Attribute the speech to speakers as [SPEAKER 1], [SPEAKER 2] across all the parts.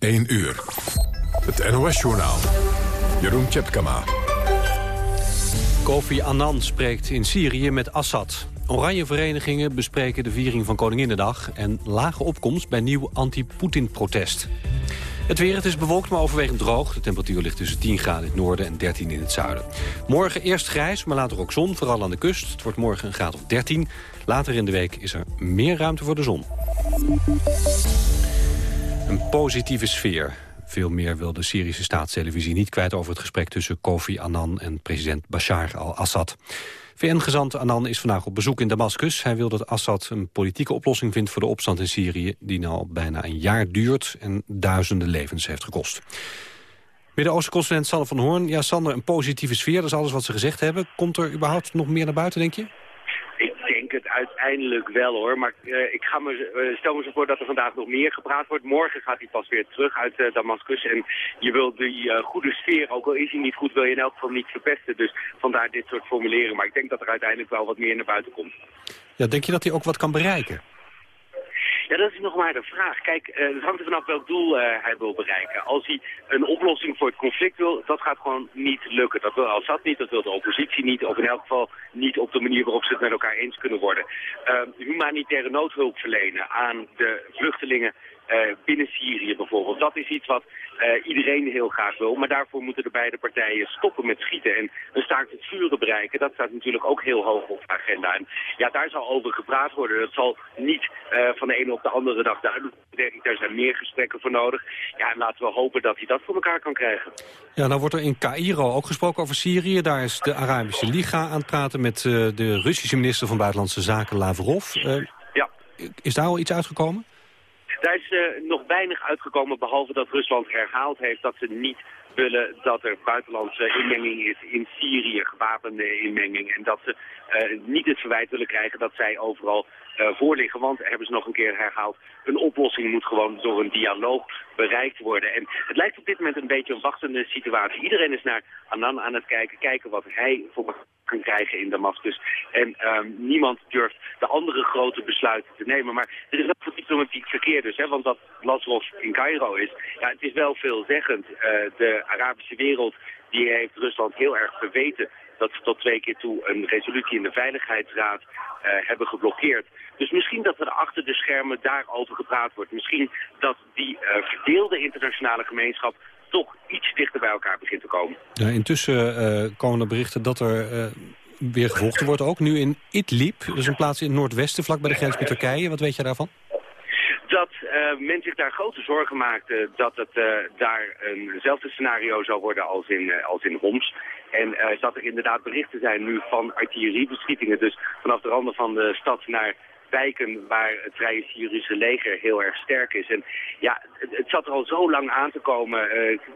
[SPEAKER 1] 1 uur. Het NOS-journaal. Jeroen Tjepkama.
[SPEAKER 2] Kofi Annan spreekt in Syrië met Assad. Oranje verenigingen bespreken de viering van Koninginnedag... en lage opkomst bij nieuw anti-Poetin-protest. Het weer, het is bewolkt, maar overwegend droog. De temperatuur ligt tussen 10 graden in het noorden en 13 in het zuiden. Morgen eerst grijs, maar later ook zon, vooral aan de kust. Het wordt morgen een graad of 13. Later in de week is er meer ruimte voor de zon. Een positieve sfeer. Veel meer wil de Syrische staatstelevisie niet kwijt over het gesprek tussen Kofi Annan en president Bashar al-Assad. VN-gezant Annan is vandaag op bezoek in Damascus. Hij wil dat Assad een politieke oplossing vindt voor de opstand in Syrië... die nu al bijna een jaar duurt en duizenden levens heeft gekost. Midden-Oosten-consulent Sander van Hoorn. Ja, Sander, een positieve sfeer, dat is alles wat ze gezegd hebben. Komt er überhaupt nog meer naar buiten, denk je?
[SPEAKER 3] Denk het uiteindelijk wel hoor. Maar uh, ik ga me, uh, stel me zo voor dat er vandaag nog meer gepraat wordt. Morgen gaat hij pas weer terug uit uh, Damascus. En je wil die goede sfeer, ook al is hij niet goed, wil je in elk geval niet verpesten. Dus vandaar dit soort formuleren. Maar ik denk dat er uiteindelijk wel wat meer naar buiten komt.
[SPEAKER 2] Ja, denk je dat hij ook wat kan bereiken?
[SPEAKER 3] Ja, dat is nog maar de vraag. Kijk, uh, het hangt er vanaf welk doel uh, hij wil bereiken. Als hij een oplossing voor het conflict wil, dat gaat gewoon niet lukken. Dat wil Assad niet, dat wil de oppositie niet, of in elk geval niet op de manier waarop ze het met elkaar eens kunnen worden. Uh, humanitaire noodhulp verlenen aan de vluchtelingen binnen Syrië bijvoorbeeld. Dat is iets wat uh, iedereen heel graag wil. Maar daarvoor moeten de beide partijen stoppen met schieten en een staakt het vuren bereiken. Dat staat natuurlijk ook heel hoog op de agenda. En ja, daar zal over gepraat worden. Dat zal niet uh, van de ene op de andere dag duidelijk. Er zijn meer gesprekken voor nodig. Ja, en laten we hopen dat hij dat voor elkaar kan krijgen.
[SPEAKER 2] Ja, nou wordt er in Cairo ook gesproken over Syrië. Daar is de Arabische Liga aan het praten met de Russische minister van Buitenlandse Zaken Lavrov.
[SPEAKER 3] ja.
[SPEAKER 2] Is daar al iets uitgekomen?
[SPEAKER 3] Daar is uh, nog weinig uitgekomen, behalve dat Rusland herhaald heeft dat ze niet willen dat er buitenlandse inmenging is in Syrië, gewapende inmenging. En dat ze uh, niet het verwijt willen krijgen dat zij overal uh, voorliggen. Want, hebben ze nog een keer herhaald, een oplossing moet gewoon door een dialoog bereikt worden. En het lijkt op dit moment een beetje een wachtende situatie. Iedereen is naar Annan aan het kijken, kijken wat hij voor kan krijgen in Damascus. En um, niemand durft de andere grote besluiten te nemen. Maar er is ook diplomatiek verkeer dus, hè, want dat Lavrov in Cairo is. Ja, het is wel veelzeggend. Uh, de Arabische wereld die heeft Rusland heel erg verweten dat ze tot twee keer toe een resolutie in de Veiligheidsraad uh, hebben geblokkeerd. Dus misschien dat er achter de schermen daarover gepraat wordt. Misschien dat die uh, verdeelde internationale gemeenschap toch iets dichter bij elkaar begint te komen.
[SPEAKER 2] Intussen uh, komen er berichten dat er weer gevochten wordt ook. Nu in Idlib, dat is een plaats in het noordwesten, vlak bij de grens met Turkije. Wat weet je daarvan?
[SPEAKER 3] Dat uh, men zich daar grote zorgen maakte dat het uh, daar eenzelfde scenario zou worden als in, uh, als in Homs. En dat er inderdaad berichten zijn nu van artilleriebeschietingen. Dus vanaf de randen van de stad naar wijken waar het Vrije Syrische leger heel erg sterk is. En ja, het, zat er al zo lang aan te komen.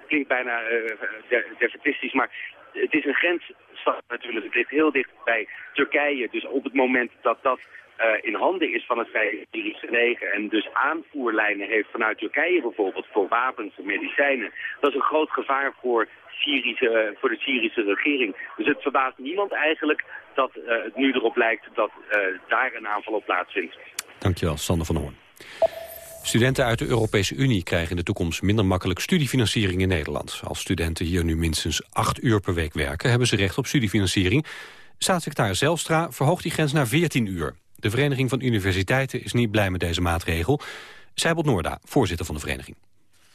[SPEAKER 3] Klinkt bijna uh, maar het is een grensstad natuurlijk. Het ligt heel dicht bij Turkije. Dus op het moment dat dat in handen is van het Syrische leger en dus aanvoerlijnen heeft vanuit Turkije bijvoorbeeld voor wapens en medicijnen, dat is een groot gevaar voor, Syrische, voor de Syrische regering. Dus het verbaast niemand eigenlijk dat uh, het nu erop lijkt dat daar een aanval op plaatsvindt.
[SPEAKER 2] Dankjewel, Sander van Hoorn. Studenten uit de Europese Unie krijgen in de toekomst minder makkelijk studiefinanciering in Nederland. Als studenten hier nu minstens acht uur per week werken, hebben ze recht op studiefinanciering. Staatssecretaris Zelstra verhoogt die grens naar 14 uur. De Vereniging van Universiteiten is niet blij met deze maatregel. Sijbelt Noorda, voorzitter van de vereniging.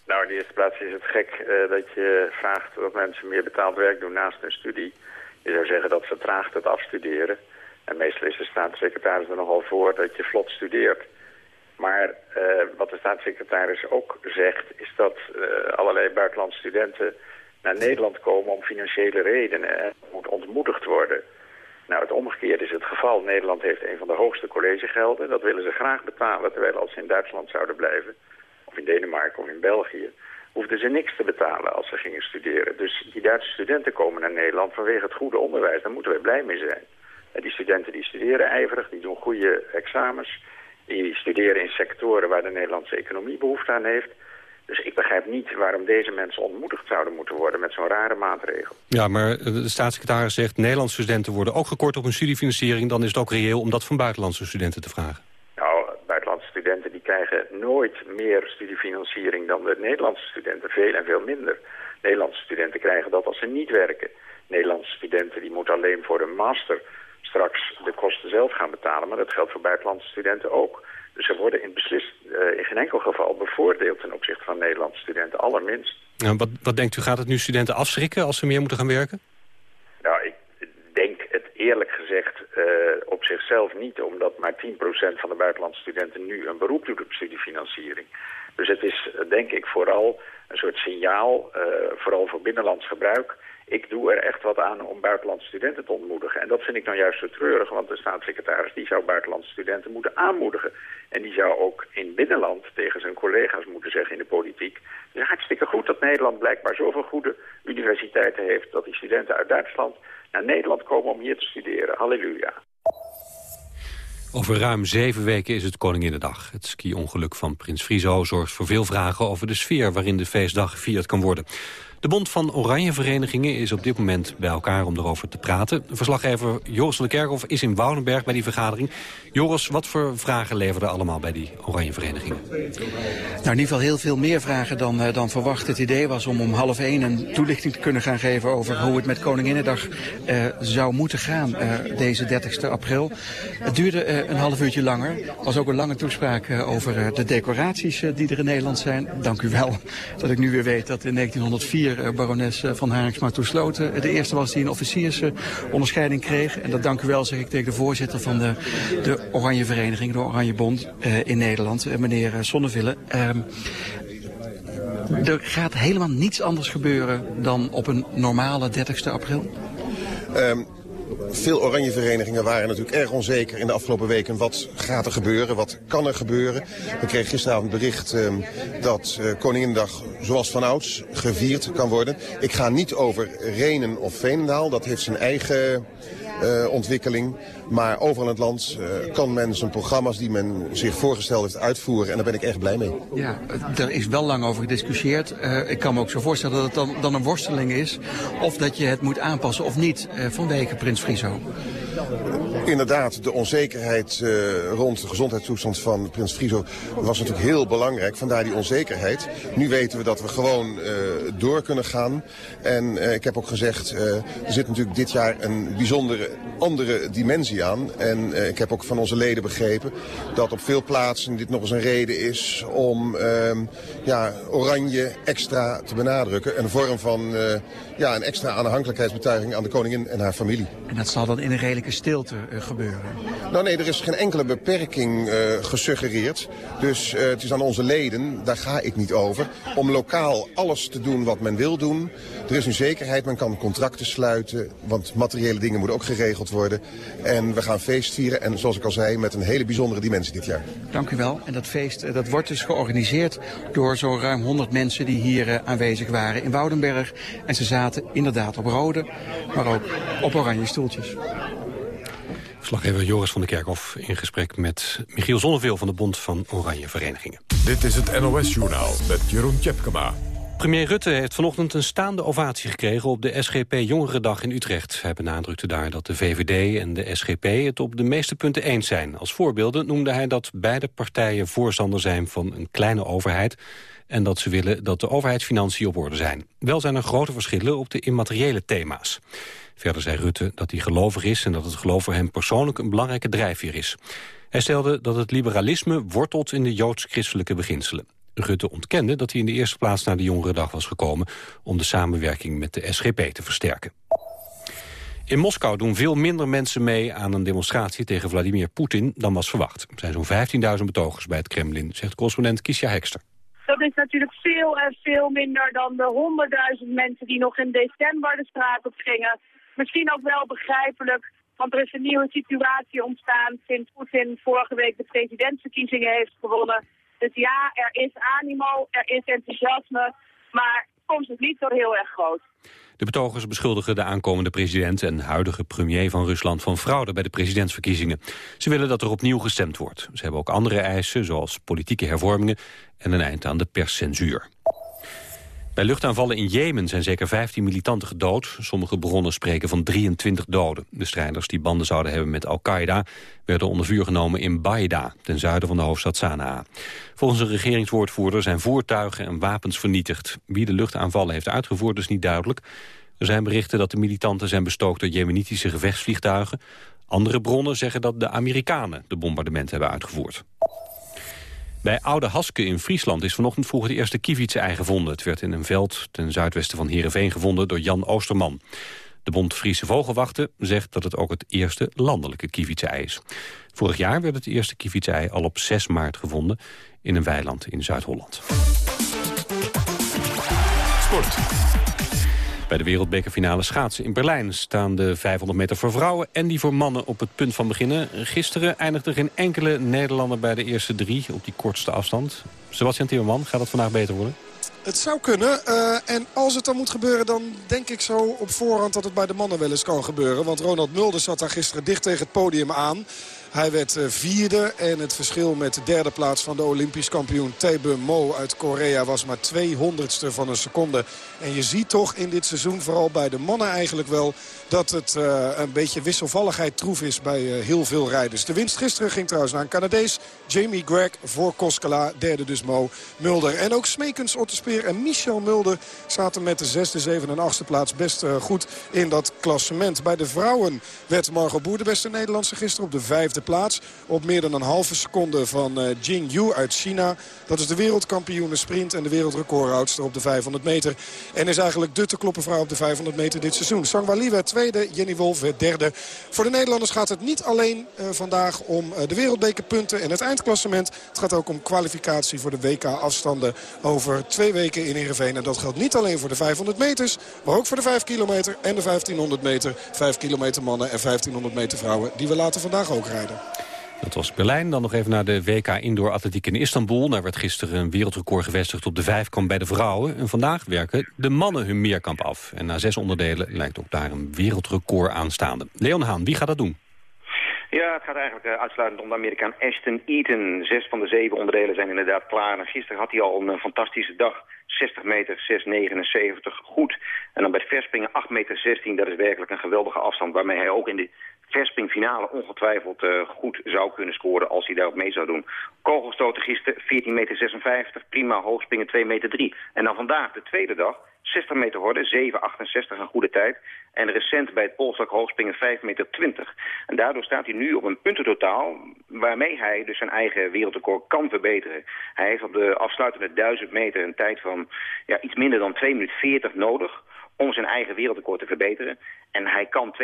[SPEAKER 4] Nou, in de eerste plaats is het gek uh, dat je vraagt dat mensen meer betaald werk doen naast hun studie. Je zou zeggen dat vertraagt het afstuderen. En meestal is de staatssecretaris er nogal voor dat je vlot studeert. Maar uh, wat de staatssecretaris ook zegt is dat uh, allerlei buitenlandse studenten naar Nederland komen om financiële redenen en moet ontmoedigd worden. Nou, het omgekeerde is het geval. Nederland heeft een van de hoogste collegegelden. Dat willen ze graag betalen, terwijl als ze in Duitsland zouden blijven, of in Denemarken of in België, hoefden ze niks te betalen als ze gingen studeren. Dus die Duitse studenten komen naar Nederland vanwege het goede onderwijs. Daar moeten wij blij mee zijn. En die studenten die studeren ijverig, die doen goede examens. Die studeren in sectoren waar de Nederlandse economie behoefte aan heeft. Dus ik begrijp niet waarom deze mensen ontmoedigd zouden moeten worden met zo'n rare maatregel.
[SPEAKER 2] Ja, maar de staatssecretaris zegt Nederlandse studenten worden ook gekort op hun studiefinanciering. Dan is het ook reëel om dat van buitenlandse studenten te vragen.
[SPEAKER 4] Nou, buitenlandse studenten die krijgen nooit meer studiefinanciering dan de Nederlandse studenten. Veel en veel minder. Nederlandse studenten krijgen dat als ze niet werken. Nederlandse studenten die moeten alleen voor een master straks de kosten zelf gaan betalen. Maar dat geldt voor buitenlandse studenten ook. Ze worden in, beslist, uh, in geen enkel geval bevoordeeld ten opzichte van Nederlandse studenten, allerminst.
[SPEAKER 2] En wat, wat denkt u, gaat het nu studenten afschrikken als ze meer moeten gaan werken?
[SPEAKER 4] Nou, ik denk het eerlijk gezegd uh, op zichzelf niet, omdat maar 10% van de buitenlandse studenten nu een beroep doet op studiefinanciering. Dus het is denk ik vooral een soort signaal, uh, vooral voor binnenlands gebruik ik doe er echt wat aan om buitenlandse studenten te ontmoedigen. En dat vind ik nou juist zo treurig, want de staatssecretaris die zou buitenlandse studenten moeten aanmoedigen. En die zou ook in binnenland tegen zijn collega's moeten zeggen in de politiek. Het is hartstikke goed dat Nederland blijkbaar zoveel goede universiteiten heeft... dat die studenten uit Duitsland naar Nederland komen om hier te studeren. Halleluja.
[SPEAKER 2] Over ruim zeven weken is het Koninginnedag. Het ski-ongeluk van Prins Friso zorgt voor veel vragen over de sfeer waarin de feestdag gevierd kan worden. De Bond van Oranje Verenigingen is op dit moment bij elkaar om erover te praten. Verslaggever Joris van der Kerkhof is in Woudenberg bij die vergadering. Joris, wat voor vragen leverden allemaal bij die Oranje Verenigingen? Nou,
[SPEAKER 5] in ieder geval heel veel meer vragen dan, uh, dan verwacht. Het idee was om om half één een toelichting te kunnen gaan geven over hoe het met Koninginnedag uh, zou moeten gaan uh, deze 30 april. Het duurde een half uurtje langer. Er was ook een lange toespraak over de decoraties die er in Nederland zijn. Dank u wel dat ik nu weer weet dat in 1904 eh, barones eh, van Haringsma Toesloten. De eerste was die een officiersonderscheiding kreeg. En dat dank u wel, zeg ik tegen de voorzitter van de, de Oranje Vereniging, de Oranje Bond in Nederland, meneer Sonneville. Uh, er gaat helemaal niets anders gebeuren dan op een normale 30 april?
[SPEAKER 6] Um, veel oranje verenigingen waren natuurlijk erg onzeker in de afgelopen weken. Wat gaat er gebeuren? Wat kan er gebeuren? We kregen gisteravond bericht uh, dat uh, Koninginnedag zoals vanouds gevierd kan worden. Ik ga niet over Renen of Veenendaal. Dat heeft zijn eigen ontwikkeling. Maar overal in het land uh, kan men zijn programma's die men zich voorgesteld heeft uitvoeren. En daar ben ik echt blij mee.
[SPEAKER 5] Ja, er is wel lang over gediscussieerd. Uh, ik kan me ook zo voorstellen dat het dan, dan een worsteling is. Of dat je het moet aanpassen of niet vanwege Prins Friso.
[SPEAKER 6] Inderdaad, de onzekerheid uh, rond de gezondheidstoestand van prins Friso was natuurlijk heel belangrijk. Vandaar die onzekerheid. Nu weten we dat we gewoon uh, door kunnen gaan. En uh, ik heb ook gezegd, er zit natuurlijk dit jaar een bijzondere andere dimensie aan. En ik heb ook van onze leden begrepen dat op veel plaatsen dit nog eens een reden is om ehm, ja, oranje extra te benadrukken. Een vorm van ja, een extra aanhankelijkheidsbetuiging aan de koningin en haar familie.
[SPEAKER 5] En dat zal dan in een redelijke stilte uh, gebeuren?
[SPEAKER 6] Nou nee, er is geen enkele beperking uh, gesuggereerd. Dus uh, het is aan onze leden, daar ga ik niet over, om lokaal alles te doen wat men wil doen. Er is nu zekerheid, men kan contracten sluiten, want materiële dingen moeten ook geregeld worden. En we gaan feest vieren en zoals ik al zei, met een hele bijzondere dimensie dit jaar.
[SPEAKER 5] Dank u wel. En dat feest dat wordt dus georganiseerd door zo'n ruim 100 mensen die hier aanwezig waren in Woudenberg. En ze zaten inderdaad op rode, maar ook op oranje stoeltjes.
[SPEAKER 2] Verslaggever Joris van der Kerkhof in gesprek met Michiel Zonneveel van de Bond van Oranje Verenigingen.
[SPEAKER 1] Dit is het NOS-journaal met Jeroen Tjepkema.
[SPEAKER 2] Premier Rutte heeft vanochtend een staande ovatie gekregen op de SGP Jongerendag in Utrecht. Hij benadrukte daar dat de VVD en de SGP het op de meeste punten eens zijn. Als voorbeelden noemde hij dat beide partijen voorstander zijn van een kleine overheid en dat ze willen dat de overheidsfinanciën op orde zijn. Wel zijn er grote verschillen op de immateriële thema's. Verder zei Rutte dat hij gelovig is en dat het geloof voor hem persoonlijk een belangrijke drijfveer is. Hij stelde dat het liberalisme wortelt in de joods-christelijke beginselen. Rutte ontkende dat hij in de eerste plaats naar de Jongerendag was gekomen... om de samenwerking met de SGP te versterken. In Moskou doen veel minder mensen mee aan een demonstratie tegen Vladimir Poetin dan was verwacht. Er zijn zo'n 15.000 betogers bij het Kremlin, zegt correspondent Kisja Hekster.
[SPEAKER 7] Dat is natuurlijk veel en veel minder dan de 100.000 mensen die nog in december de straat op gingen. Misschien ook wel begrijpelijk, want er is een nieuwe situatie ontstaan sinds Poetin vorige week de presidentsverkiezingen heeft gewonnen. Dus ja, er is animo, er is enthousiasme, maar soms is niet zo heel erg groot.
[SPEAKER 2] De betogers beschuldigen de aankomende president en huidige premier van Rusland van fraude bij de presidentsverkiezingen. Ze willen dat er opnieuw gestemd wordt. Ze hebben ook andere eisen, zoals politieke hervormingen en een eind aan de perscensuur. Bij luchtaanvallen in Jemen zijn zeker 15 militanten gedood. Sommige bronnen spreken van 23 doden. De strijders die banden zouden hebben met Al-Qaeda... werden onder vuur genomen in Baida, ten zuiden van de hoofdstad Sanaa. Volgens een regeringswoordvoerder zijn voertuigen en wapens vernietigd. Wie de luchtaanvallen heeft uitgevoerd is niet duidelijk. Er zijn berichten dat de militanten zijn bestookt door jemenitische gevechtsvliegtuigen. Andere bronnen zeggen dat de Amerikanen de bombardementen hebben uitgevoerd. Bij Oude Haske in Friesland is vanochtend vroeg het eerste kievitsei gevonden. Het werd in een veld ten zuidwesten van Heerenveen gevonden door Jan Oosterman. De Bond Friese Vogelwachten zegt dat het ook het eerste landelijke kievitsei is. Vorig jaar werd het eerste kievitsei al op 6 maart gevonden in een weiland in Zuid-Holland.
[SPEAKER 1] Sport.
[SPEAKER 2] Bij de wereldbekerfinale schaatsen in Berlijn staan de 500 meter voor vrouwen en die voor mannen op het punt van beginnen. Gisteren eindigde geen enkele Nederlander bij de eerste drie op die kortste afstand. Sebastian Timmerman, gaat het vandaag beter worden?
[SPEAKER 8] Het zou kunnen. Uh, en als het dan moet gebeuren, dan denk ik zo op voorhand dat het bij de mannen wel eens kan gebeuren. Want Ronald Mulder zat daar gisteren dicht tegen het podium aan. Hij werd eh, vierde en het verschil met de derde plaats van de Olympisch kampioen Taebe Mo uit Korea was maar 200ste van een seconde. En je ziet toch in dit seizoen, vooral bij de mannen eigenlijk wel, dat het uh, een beetje wisselvalligheid troef is bij uh, heel veel rijders. De winst gisteren ging trouwens naar een Canadees. Jamie Gregg voor Koskela, derde dus Mo Mulder. En ook Smekens, Otterspeer en Michel Mulder zaten met de zesde, zevende en achtste plaats best uh, goed in dat klassement. Bij de vrouwen werd Margot Boer de beste Nederlandse gisteren op de vijfde plaats. Op meer dan een halve seconde van Jing Yu uit China. Dat is de wereldkampioene sprint en de wereldrecordhoudster op de 500 meter. En is eigenlijk de te kloppen vrouw op de 500 meter dit seizoen. Sangwali werd tweede, Jenny Wolf werd derde. Voor de Nederlanders gaat het niet alleen uh, vandaag om uh, de wereldbekerpunten en het eindklassement. Het gaat ook om kwalificatie voor de WK-afstanden over twee weken in Heerenveen. En dat geldt niet alleen voor de 500 meters, maar ook voor de 5 kilometer en de 1500 meter. 5 kilometer mannen en 1500 meter vrouwen die we later vandaag ook rijden.
[SPEAKER 2] Dat was Berlijn. Dan nog even naar de WK Indoor Atletiek in Istanbul. Daar werd gisteren een wereldrecord gevestigd op de vijfkamp bij de vrouwen. En vandaag werken de mannen hun meerkamp af. En na zes onderdelen lijkt ook daar een wereldrecord aanstaande. Leon Haan, wie gaat dat doen?
[SPEAKER 9] Ja, het gaat eigenlijk uh, uitsluitend om de Amerikaan Ashton Eaton. Zes van de zeven onderdelen zijn inderdaad klaar. En gisteren had hij al een uh, fantastische dag. 60 meter, 6,79, goed. En dan bij het verspringen 8 meter 16, dat is werkelijk een geweldige afstand... waarmee hij ook in de verspringfinale ongetwijfeld uh, goed zou kunnen scoren als hij daarop mee zou doen. Kogelstoten gisteren 14 meter 56, prima hoogspringen 2 meter 3. En dan vandaag de tweede dag 60 meter horde, 7,68 een goede tijd. En recent bij het polstak hoogspringen 5 meter 20. En daardoor staat hij nu op een puntentotaal waarmee hij dus zijn eigen wereldrecord kan verbeteren. Hij heeft op de afsluitende 1000 meter een tijd van ja, iets minder dan 2 minuten 40 nodig om zijn eigen wereldrecord te verbeteren. En hij kan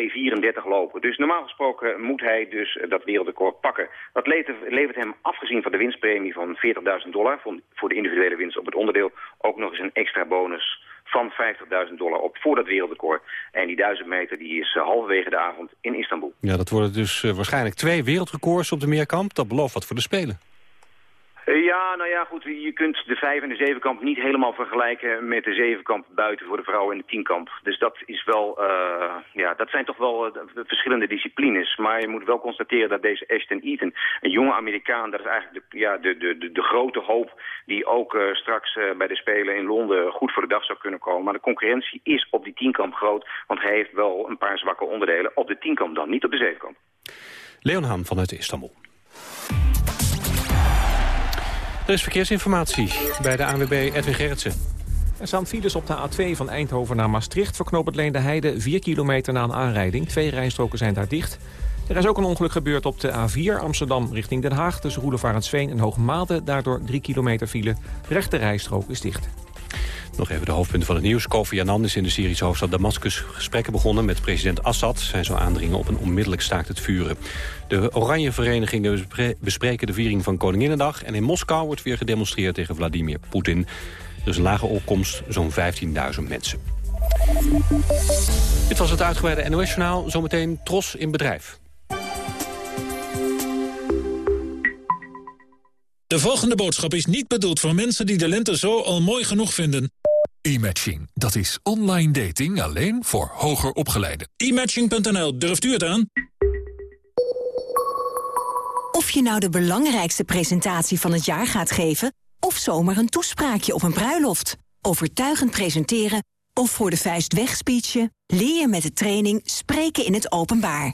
[SPEAKER 9] 2.34 lopen. Dus normaal gesproken moet hij dus dat wereldrecord pakken. Dat levert hem, afgezien van de winstpremie van 40.000 dollar... voor de individuele winst op het onderdeel... ook nog eens een extra bonus van 50.000 dollar op voor dat wereldrecord. En die 1000 meter die is uh, halverwege de avond in Istanbul.
[SPEAKER 2] Ja, dat worden dus uh, waarschijnlijk twee wereldrecords op de meerkamp. Dat belooft wat voor de Spelen.
[SPEAKER 9] Ja, nou ja, goed. Je kunt de vijf en de zevenkamp niet helemaal vergelijken met de zevenkamp buiten voor de vrouwen en de tienkamp. Dus dat is wel, uh, ja, dat zijn toch wel uh, verschillende disciplines. Maar je moet wel constateren dat deze Ashton Eaton, een jonge Amerikaan, dat is eigenlijk de, ja, de, de, de, grote hoop die ook straks bij de Spelen in Londen goed voor de dag zou kunnen komen. Maar de concurrentie is op die tienkamp groot, want hij heeft wel een paar zwakke onderdelen op de tienkamp dan, niet op de zevenkamp.
[SPEAKER 2] Leon Haan vanuit Istanbul. Er is verkeersinformatie bij de ANWB Edwin Gerritsen.
[SPEAKER 10] Er staan files op de A2 van Eindhoven naar Maastricht... voor Leende Heide 4 kilometer na een aanrijding. Twee rijstroken zijn daar dicht. Er is ook een ongeluk gebeurd op de A4 Amsterdam richting Den Haag... tussen Roelevarensveen en Hoogmaalde. Daardoor 3 kilometer file. Rechte rijstrook is dicht.
[SPEAKER 2] Nog even de hoofdpunten van het nieuws. Kofi Annan is in de Syrische hoofdstad Damascus gesprekken begonnen met president Assad. Hij zou aandringen op een onmiddellijk staakt het vuren. De Oranje Verenigingen bespreken de viering van Koninginnedag. En in Moskou wordt weer gedemonstreerd tegen Vladimir Poetin. Er is een lage opkomst, zo'n 15.000 mensen. Dit was het uitgebreide NOS-journaal. Zometeen Tros in bedrijf.
[SPEAKER 11] De volgende boodschap is niet bedoeld voor mensen die de lente zo al mooi genoeg vinden.
[SPEAKER 1] E-matching, dat is online dating alleen voor hoger opgeleiden.
[SPEAKER 11] E-matching.nl, durft u het aan?
[SPEAKER 12] Of je nou de belangrijkste presentatie van het jaar gaat geven... of zomaar een toespraakje op een bruiloft. overtuigend presenteren of voor de vuist wegspeechen... leer je met de training Spreken in het Openbaar.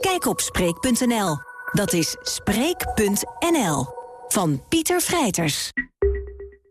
[SPEAKER 12] Kijk op Spreek.nl. Dat is Spreek.nl. Van Pieter Vrijters.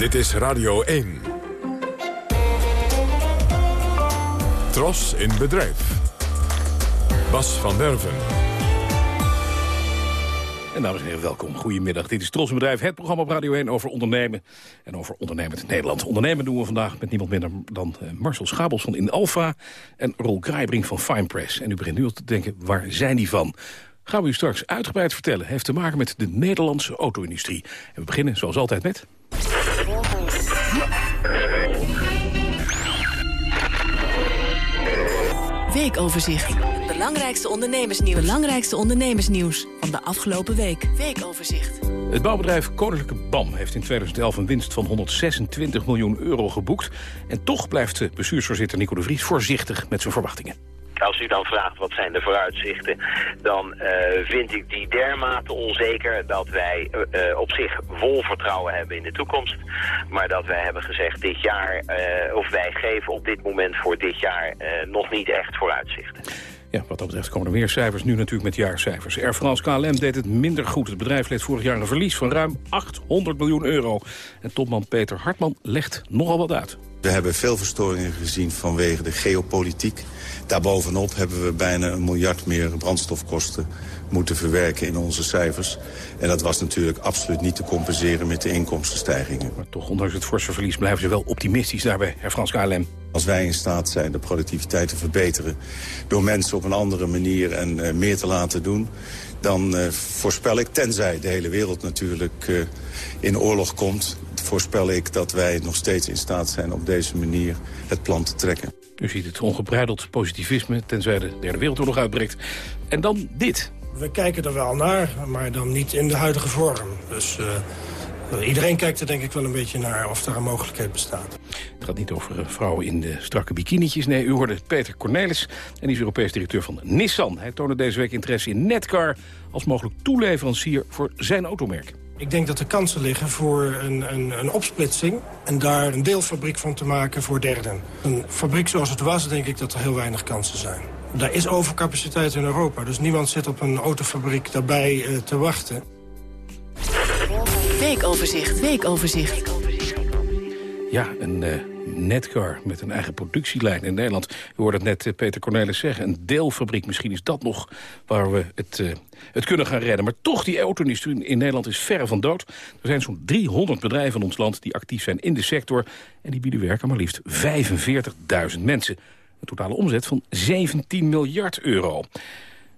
[SPEAKER 1] Dit is Radio 1. Tros in bedrijf. Bas van Derven.
[SPEAKER 13] En dames en heren, welkom. Goedemiddag. Dit is Tros in Bedrijf, het programma op Radio 1 over ondernemen. En over ondernemend Nederland. Ondernemen doen we vandaag met niemand minder dan eh, Marcel Schabels van In Alpha... en Rol Kraaibrink van Fine Press. En u begint nu al te denken, waar zijn die van? Gaan we u straks uitgebreid vertellen. Heeft te maken met de Nederlandse auto-industrie. En we beginnen zoals altijd met...
[SPEAKER 12] Weekoverzicht. Het belangrijkste ondernemersnieuws. Belangrijkste ondernemersnieuws van de afgelopen week. Weekoverzicht.
[SPEAKER 13] Het bouwbedrijf Koninklijke BAM heeft in 2011 een winst van 126 miljoen euro geboekt. En toch blijft de bestuursvoorzitter Nico de Vries voorzichtig met zijn verwachtingen.
[SPEAKER 14] Als u dan vraagt wat zijn de vooruitzichten, dan eh, vind ik die dermate onzeker dat wij uh, op zich vol vertrouwen hebben in de toekomst. Maar dat wij hebben gezegd dit jaar, of wij geven op dit moment voor dit jaar nog niet echt vooruitzichten.
[SPEAKER 13] Ja, wat dat betreft komen er meer cijfers, nu natuurlijk met jaarcijfers. Air France KLM deed het minder goed. Het bedrijf leed vorig jaar een verlies van ruim 800 miljoen euro. En topman Peter Hartman legt nogal wat uit.
[SPEAKER 15] We hebben veel verstoringen gezien vanwege de geopolitiek. Daarbovenop hebben we bijna een miljard meer brandstofkosten moeten verwerken in onze cijfers. En dat was natuurlijk absoluut niet te compenseren met de inkomstenstijgingen.
[SPEAKER 13] Maar toch, ondanks het forse verlies, blijven ze wel optimistisch daarbij, Air France KLM.
[SPEAKER 15] Als wij in staat zijn de productiviteit te verbeteren... door mensen op een andere manier en uh, meer te laten doen... dan uh, voorspel ik, tenzij de hele wereld natuurlijk uh, in oorlog komt... voorspel ik dat wij nog steeds in staat zijn op deze manier het plan te trekken.
[SPEAKER 13] U ziet het ongebreideld positivisme, tenzij de derde wereldoorlog uitbreekt. En dan dit.
[SPEAKER 16] We kijken er wel naar, maar dan niet in de huidige vorm. Dus uh, iedereen kijkt er denk ik wel een beetje naar of er een mogelijkheid bestaat.
[SPEAKER 13] Het gaat niet over uh, vrouwen in de strakke bikinietjes. Nee, u hoorde Peter Cornelis en die is Europees directeur van Nissan. Hij toonde deze week interesse in Netcar als mogelijk toeleverancier voor zijn automerk.
[SPEAKER 16] Ik denk dat er kansen liggen voor een, een, een, opsplitsing... en daar een deelfabriek van te maken voor derden. Een fabriek zoals het was, denk ik dat er heel weinig kansen zijn. Daar is overcapaciteit in Europa, dus niemand zit op een autofabriek daarbij uh, te wachten.
[SPEAKER 12] Weekoverzicht, weekoverzicht.
[SPEAKER 13] Ja, een uh, Netcar met een eigen productielijn in Nederland. U hoorde het net uh, Peter Cornelis zeggen, een deelfabriek. Misschien is dat nog waar we het, uh, het kunnen gaan redden. Maar toch, die auto-industrie in Nederland is verre van dood. Er zijn zo'n 300 bedrijven in ons land die actief zijn in de sector. En die bieden werk aan maar liefst 45.000 mensen. Een totale omzet van 17 miljard euro.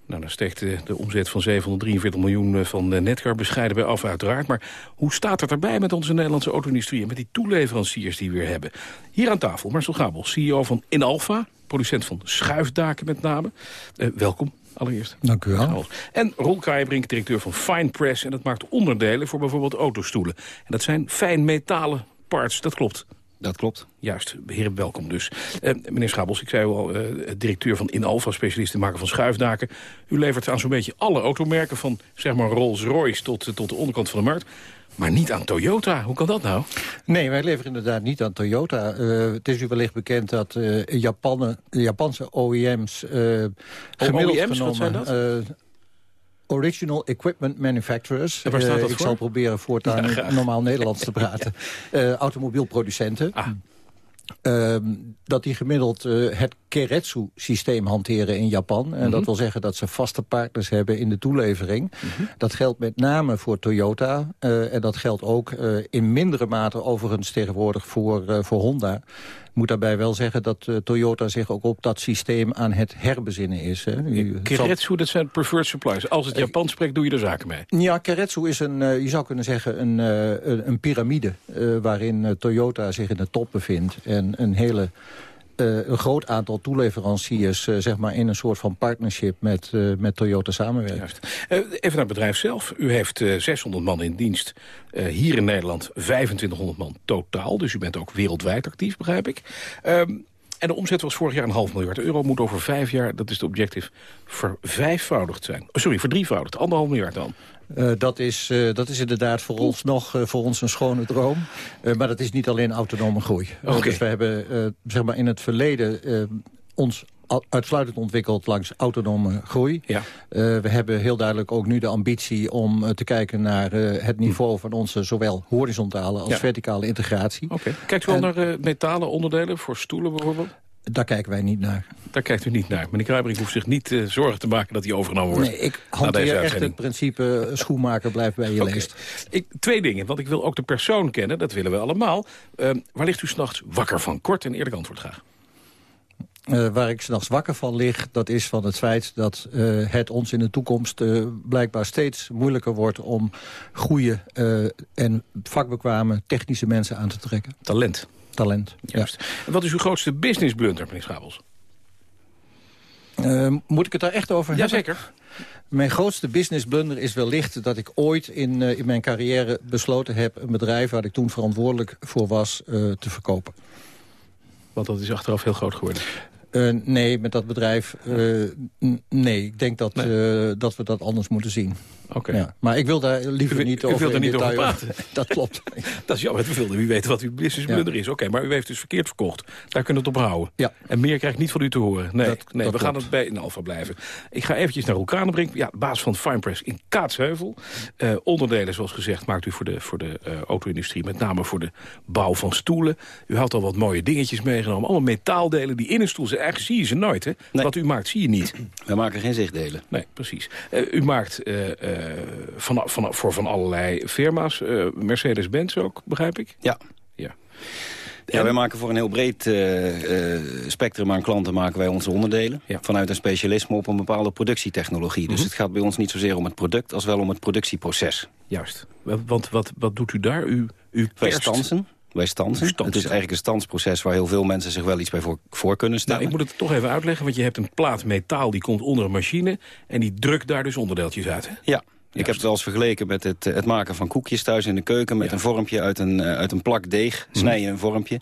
[SPEAKER 13] Nou, dan steekt de, de, omzet van 743 miljoen van Netcar bescheiden bij af uiteraard. Maar hoe staat het erbij met onze Nederlandse auto-industrie... en met die toeleveranciers die we weer hebben? Hier aan tafel, Marcel Gabel, CEO van Inalfa, producent van schuifdaken met name. Uh, welkom. Allereerst.
[SPEAKER 17] Dank u wel.
[SPEAKER 13] En Rol Kraaienbrink, directeur van Fine Press. En dat maakt onderdelen voor bijvoorbeeld autostoelen. En dat zijn fijn metalen parts, dat klopt.
[SPEAKER 17] Dat klopt.
[SPEAKER 13] Juist, heren, welkom dus. Uh, meneer Schabels, ik zei al, uh, directeur van Inalfa, specialist in maken van schuifdaken. U levert aan zo'n beetje alle automerken, van zeg maar Rolls-Royce tot, tot de onderkant van de markt. Maar niet aan Toyota. Hoe kan dat nou?
[SPEAKER 17] Nee, wij leveren inderdaad niet aan Toyota. Uh, het is u wellicht bekend dat uh, Japanen, Japanse OEM's... Uh,
[SPEAKER 13] gemiddeld OEM's, genomen, wat zijn dat?
[SPEAKER 17] Original Equipment Manufacturers.
[SPEAKER 13] Uh, ik
[SPEAKER 17] voor? zal proberen voortaan ja, normaal Nederlands te praten. uh, automobielproducenten. Ah. Ehm, dat die gemiddeld eh, het Keretsu-systeem hanteren in Japan. En dat
[SPEAKER 13] Mhm.
[SPEAKER 17] wil zeggen dat ze vaste partners hebben in de toelevering.
[SPEAKER 13] Mhm.
[SPEAKER 17] Dat geldt met name voor Toyota. eh, en dat geldt ook eh, in mindere mate overigens tegenwoordig voor, eh, voor Honda. Ik moet daarbij wel zeggen dat eh, Toyota zich ook op dat systeem aan het herbezinnen is. Hè. U zal-
[SPEAKER 13] Kiretsu, dat zijn preferred suppliers. Als het Japans spreekt, doe je er zaken mee.
[SPEAKER 17] ja, Keretsu is een, eh, je zou kunnen zeggen, een, eh, een, piramide... eh, waarin eh, Toyota zich in de top bevindt. En een hele eh, een groot aantal toeleveranciers eh, zeg maar in een soort van partnership met, eh, met Toyota samenwerkt.
[SPEAKER 13] Even naar het bedrijf zelf. U heeft eh, 600 man in dienst. Hier in Nederland 2500 man totaal. Dus u bent ook wereldwijd actief, begrijp ik. Ehm, en de omzet was vorig jaar een half miljard euro. Moet over vijf jaar, dat is de objective, vervijfvoudigd zijn. Oh, sorry, verdrievoudigd. Anderhalf miljard dan.
[SPEAKER 17] Eh, dat, is, eh, dat is inderdaad voor ons nog eh, voor ons een schone droom. Maar dat is niet alleen autonome groei. Dus we hebben zeg maar in het verleden ons uitsluitend ontwikkeld langs autonome groei.
[SPEAKER 13] Ja.
[SPEAKER 17] We hebben heel duidelijk ook nu de ambitie om te kijken naar het niveau van onze zowel horizontale als
[SPEAKER 13] Ja.
[SPEAKER 17] verticale integratie.
[SPEAKER 13] Oké. Kijkt u
[SPEAKER 17] En-
[SPEAKER 13] naar metalen onderdelen voor stoelen bijvoorbeeld?
[SPEAKER 17] Daar kijken wij niet naar.
[SPEAKER 13] Daar kijkt u niet naar. Meneer Kruijberg hoeft zich niet eh, zorgen te maken dat hij overgenomen wordt.
[SPEAKER 17] Nee, ik hanteer echt het principe eh, schoenmaker blijft bij je leest.
[SPEAKER 13] Ik, twee dingen, want ik wil ook de persoon kennen. Dat willen we allemaal. Ehm, waar ligt u s'nachts wakker van? Kort en eerlijk antwoord graag.
[SPEAKER 17] Eh, waar ik s'nachts wakker van lig, dat is van het feit dat het ons in de toekomst blijkbaar steeds moeilijker wordt om goede en vakbekwame technische mensen aan te trekken.
[SPEAKER 13] Talent.
[SPEAKER 17] Talent,
[SPEAKER 13] Juist. Wat is uw grootste business blunder, meneer Schabels?
[SPEAKER 17] ja. Eh, moet ik het daar echt over hebben?
[SPEAKER 13] Jazeker.
[SPEAKER 17] Mijn grootste business blunder is wellicht dat ik ooit in, eh, in mijn carrière besloten heb... een bedrijf waar ik toen verantwoordelijk voor was eh, te verkopen.
[SPEAKER 13] Want dat is achteraf heel groot geworden.
[SPEAKER 17] Eh, nee, met dat bedrijf... nee, ik denk dat, dat we dat anders moeten zien.
[SPEAKER 13] Oké.
[SPEAKER 17] Ja, maar ik wil daar liever
[SPEAKER 13] U-
[SPEAKER 17] niet
[SPEAKER 13] u
[SPEAKER 17] over
[SPEAKER 13] wilt er niet over praten.
[SPEAKER 17] Dat klopt.
[SPEAKER 13] Dat is jammer, we wilden wie weten wat uw business
[SPEAKER 17] Ja.
[SPEAKER 13] blunder is. Oké, maar u heeft dus verkeerd verkocht. Daar kunnen we het op houden.
[SPEAKER 17] Ja.
[SPEAKER 13] En meer krijg ik niet van u te horen. Nee,
[SPEAKER 17] Dat-
[SPEAKER 13] nee
[SPEAKER 17] dat
[SPEAKER 13] we gaan het bij in Alfa blijven. Ik ga eventjes naar Hulkanenbrink. Ja, baas van Finepress in Kaatsheuvel. Eh, onderdelen, zoals gezegd, maakt u voor de, voor de eh, auto-industrie. Met name voor de bouw van stoelen. U had al wat mooie dingetjes meegenomen. Allemaal metaaldelen die in een stoel zijn. Eigenlijk zie je ze nooit, hè? Wat u maakt, zie je niet.
[SPEAKER 18] We maken geen zichtdelen.
[SPEAKER 13] Nee, precies. Eh, u maakt van, van, voor van allerlei firma's. eh, Mercedes-Benz ook, begrijp ik?
[SPEAKER 18] Ja.
[SPEAKER 13] Ja.
[SPEAKER 18] Ja, wij maken voor een heel breed eh, eh, spectrum aan klanten maken wij onze onderdelen. Vanuit een specialisme op een bepaalde productietechnologie. Dus
[SPEAKER 13] Mhm.
[SPEAKER 18] het gaat bij ons niet zozeer om het product als wel om het productieproces.
[SPEAKER 13] Juist. Want wat, wat doet u daar? U, u
[SPEAKER 18] Wij
[SPEAKER 13] perst-
[SPEAKER 18] stansen. Wij stansen. Het is eigenlijk een stansproces waar heel veel mensen zich wel iets bij voor, voor kunnen stellen.
[SPEAKER 13] Nou, ik moet het toch even uitleggen, want je hebt een plaat metaal die komt onder een machine en die drukt daar dus onderdeeltjes uit. Hè?
[SPEAKER 18] Ja, ik heb het wel eens vergeleken met het, eh, het maken van koekjes thuis in de keuken... met een vormpje uit een, eh, uit een plak deeg, snij je een vormpje.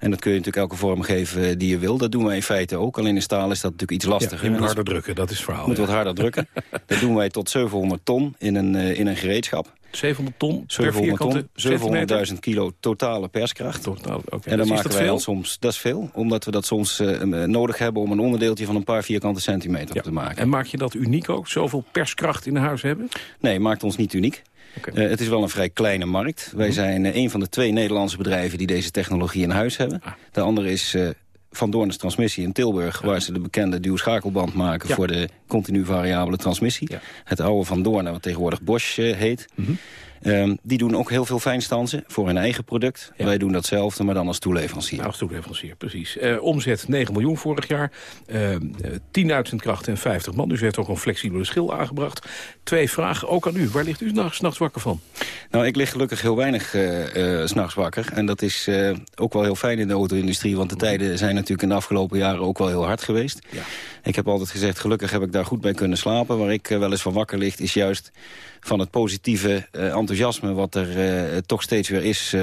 [SPEAKER 18] En dat kun je natuurlijk elke vorm geven die je wil. Dat doen wij in feite ook, alleen in staal is dat natuurlijk iets lastiger.
[SPEAKER 13] Ja, je moet harder drukken, dat is het verhaal.
[SPEAKER 18] moet
[SPEAKER 13] ja.
[SPEAKER 18] wat harder drukken. dat doen wij tot 700 ton in een, eh, in een gereedschap.
[SPEAKER 13] 700 ton per
[SPEAKER 18] 700
[SPEAKER 13] vierkante
[SPEAKER 18] ton,
[SPEAKER 13] centimeter?
[SPEAKER 18] 700.000 kilo totale perskracht.
[SPEAKER 13] Totaal, oké.
[SPEAKER 18] En dan
[SPEAKER 13] Dus is
[SPEAKER 18] maken
[SPEAKER 13] dat
[SPEAKER 18] wij
[SPEAKER 13] veel?
[SPEAKER 18] al soms, dat is veel, omdat we dat soms eh, eh, nodig hebben om een onderdeeltje van een paar vierkante centimeter op te maken.
[SPEAKER 13] En maak je dat uniek ook, zoveel perskracht in huis hebben?
[SPEAKER 18] Nee, maakt ons niet uniek. Eh, het is wel een vrij kleine markt. Wij zijn eh, een van de twee Nederlandse bedrijven die deze technologie in huis hebben. De andere is eh, Van Doornes Transmissie in Tilburg... waar ze de bekende duwschakelband maken
[SPEAKER 13] Ja.
[SPEAKER 18] voor de continu variabele transmissie. Het oude Van Doornen, wat tegenwoordig Bosch heet. Ehm, die doen ook heel veel fijnstansen voor hun eigen product. Wij doen datzelfde, maar dan als toeleverancier.
[SPEAKER 13] Als toeleverancier, precies. Eh, omzet 9 miljoen vorig jaar. Eh, eh, 10 uitzendkrachten en 50 man. Dus u heeft ook een flexibele schil aangebracht. Twee vragen, ook aan u. Waar ligt u nachts nachts wakker van?
[SPEAKER 18] Nou, ik lig gelukkig heel weinig eh, eh, 's s'nachts wakker. En dat is ook wel heel fijn in de auto-industrie... want de tijden zijn natuurlijk in de afgelopen jaren ook wel heel hard geweest. Ik heb altijd gezegd, gelukkig heb ik daar goed bij kunnen slapen. Waar ik eh, wel eens van wakker ligt, is juist van het positieve eh, enthousiasme... wat er eh, toch steeds weer is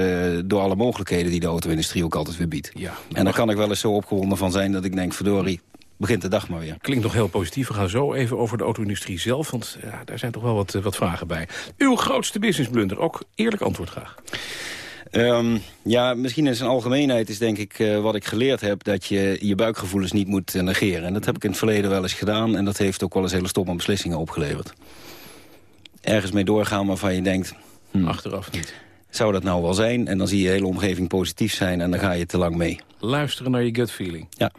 [SPEAKER 18] door alle mogelijkheden... die de auto-industrie ook altijd weer biedt.
[SPEAKER 13] Ja,
[SPEAKER 18] en daar kan ik wel eens zo opgewonden van zijn dat ik denk... verdorie, begint de dag maar weer.
[SPEAKER 13] Klinkt nog heel positief. We gaan zo even over de auto-industrie zelf. Want ja, daar zijn toch wel wat, wat vragen bij. Uw grootste business blunder. Ook eerlijk antwoord graag.
[SPEAKER 18] Ehm, ja, misschien in zijn algemeenheid is denk ik eh, wat ik geleerd heb... dat je je buikgevoelens niet moet eh, negeren. En dat heb ik in het verleden wel eens gedaan. En dat heeft ook wel eens hele stomme beslissingen opgeleverd. Ergens mee doorgaan waarvan je denkt... hmm,
[SPEAKER 13] Achteraf niet.
[SPEAKER 18] zou dat nou wel zijn? En dan zie je de hele omgeving positief zijn en dan ga je te lang mee.
[SPEAKER 13] Luisteren naar je gut feeling.
[SPEAKER 18] Ja.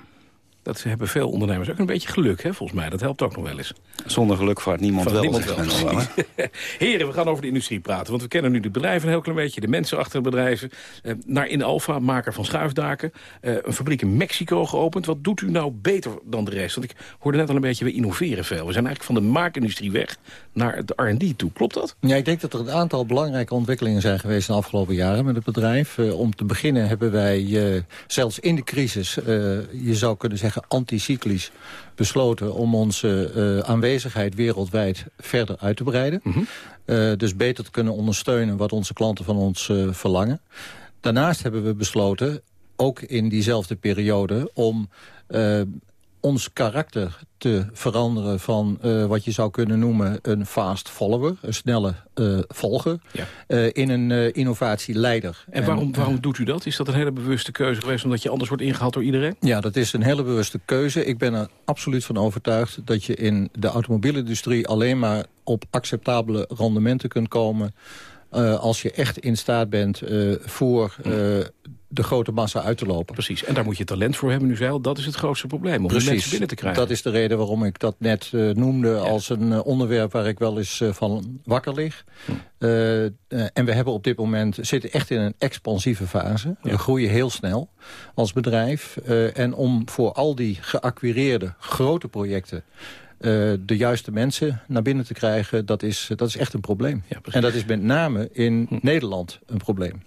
[SPEAKER 13] Dat hebben veel ondernemers ook een beetje geluk, hè, volgens mij. Dat helpt ook nog wel eens.
[SPEAKER 18] Zonder geluk vaart niemand
[SPEAKER 13] Van
[SPEAKER 18] wel.
[SPEAKER 13] niemand wel. Heren, we gaan over de industrie praten. Want we kennen nu de bedrijven een heel klein beetje. De mensen achter de bedrijven. Eh, naar In Alpha, maker van schuifdaken. Eh, een fabriek in Mexico geopend. Wat doet u nou beter dan de rest? Want ik hoorde net al een beetje, we innoveren veel. We zijn eigenlijk van de maakindustrie weg naar de R&D toe. Klopt dat?
[SPEAKER 17] Ja, ik denk dat er een aantal belangrijke ontwikkelingen zijn geweest de afgelopen jaren met het bedrijf. Eh, om te beginnen hebben wij eh, zelfs in de crisis, eh, je zou kunnen zeggen anticyclisch, besloten om onze eh, aanwezigheid wereldwijd verder uit te breiden. Eh, dus beter te kunnen ondersteunen wat onze klanten van ons eh, verlangen. Daarnaast hebben we besloten, ook in diezelfde periode, om ons karakter te veranderen van eh, wat je zou kunnen noemen een fast follower, een snelle eh, volger, eh, in een innovatieleider.
[SPEAKER 13] En waarom, waarom doet u dat? Is dat een hele bewuste keuze geweest... omdat je anders wordt ingehaald door iedereen?
[SPEAKER 17] Ja, dat is een hele bewuste keuze. Ik ben er absoluut van overtuigd dat je in de automobielindustrie alleen maar op acceptabele rendementen kunt komen... als je echt in staat bent voor eh, de grote massa uit te lopen.
[SPEAKER 13] Precies, en daar moet je talent voor hebben. Nu zei al, dat is het grootste probleem, om mensen binnen te krijgen.
[SPEAKER 17] Dat is de reden waarom ik dat net eh, noemde als een eh, onderwerp waar ik wel eens eh, van wakker lig.
[SPEAKER 13] Hm.
[SPEAKER 17] En we hebben op dit moment zitten echt in een expansieve fase. We groeien heel snel als bedrijf. En om voor al die geacquireerde grote projecten de juiste mensen naar binnen te krijgen, dat is, dat is echt een probleem. en dat is met name in
[SPEAKER 13] Hm.
[SPEAKER 17] Nederland een probleem.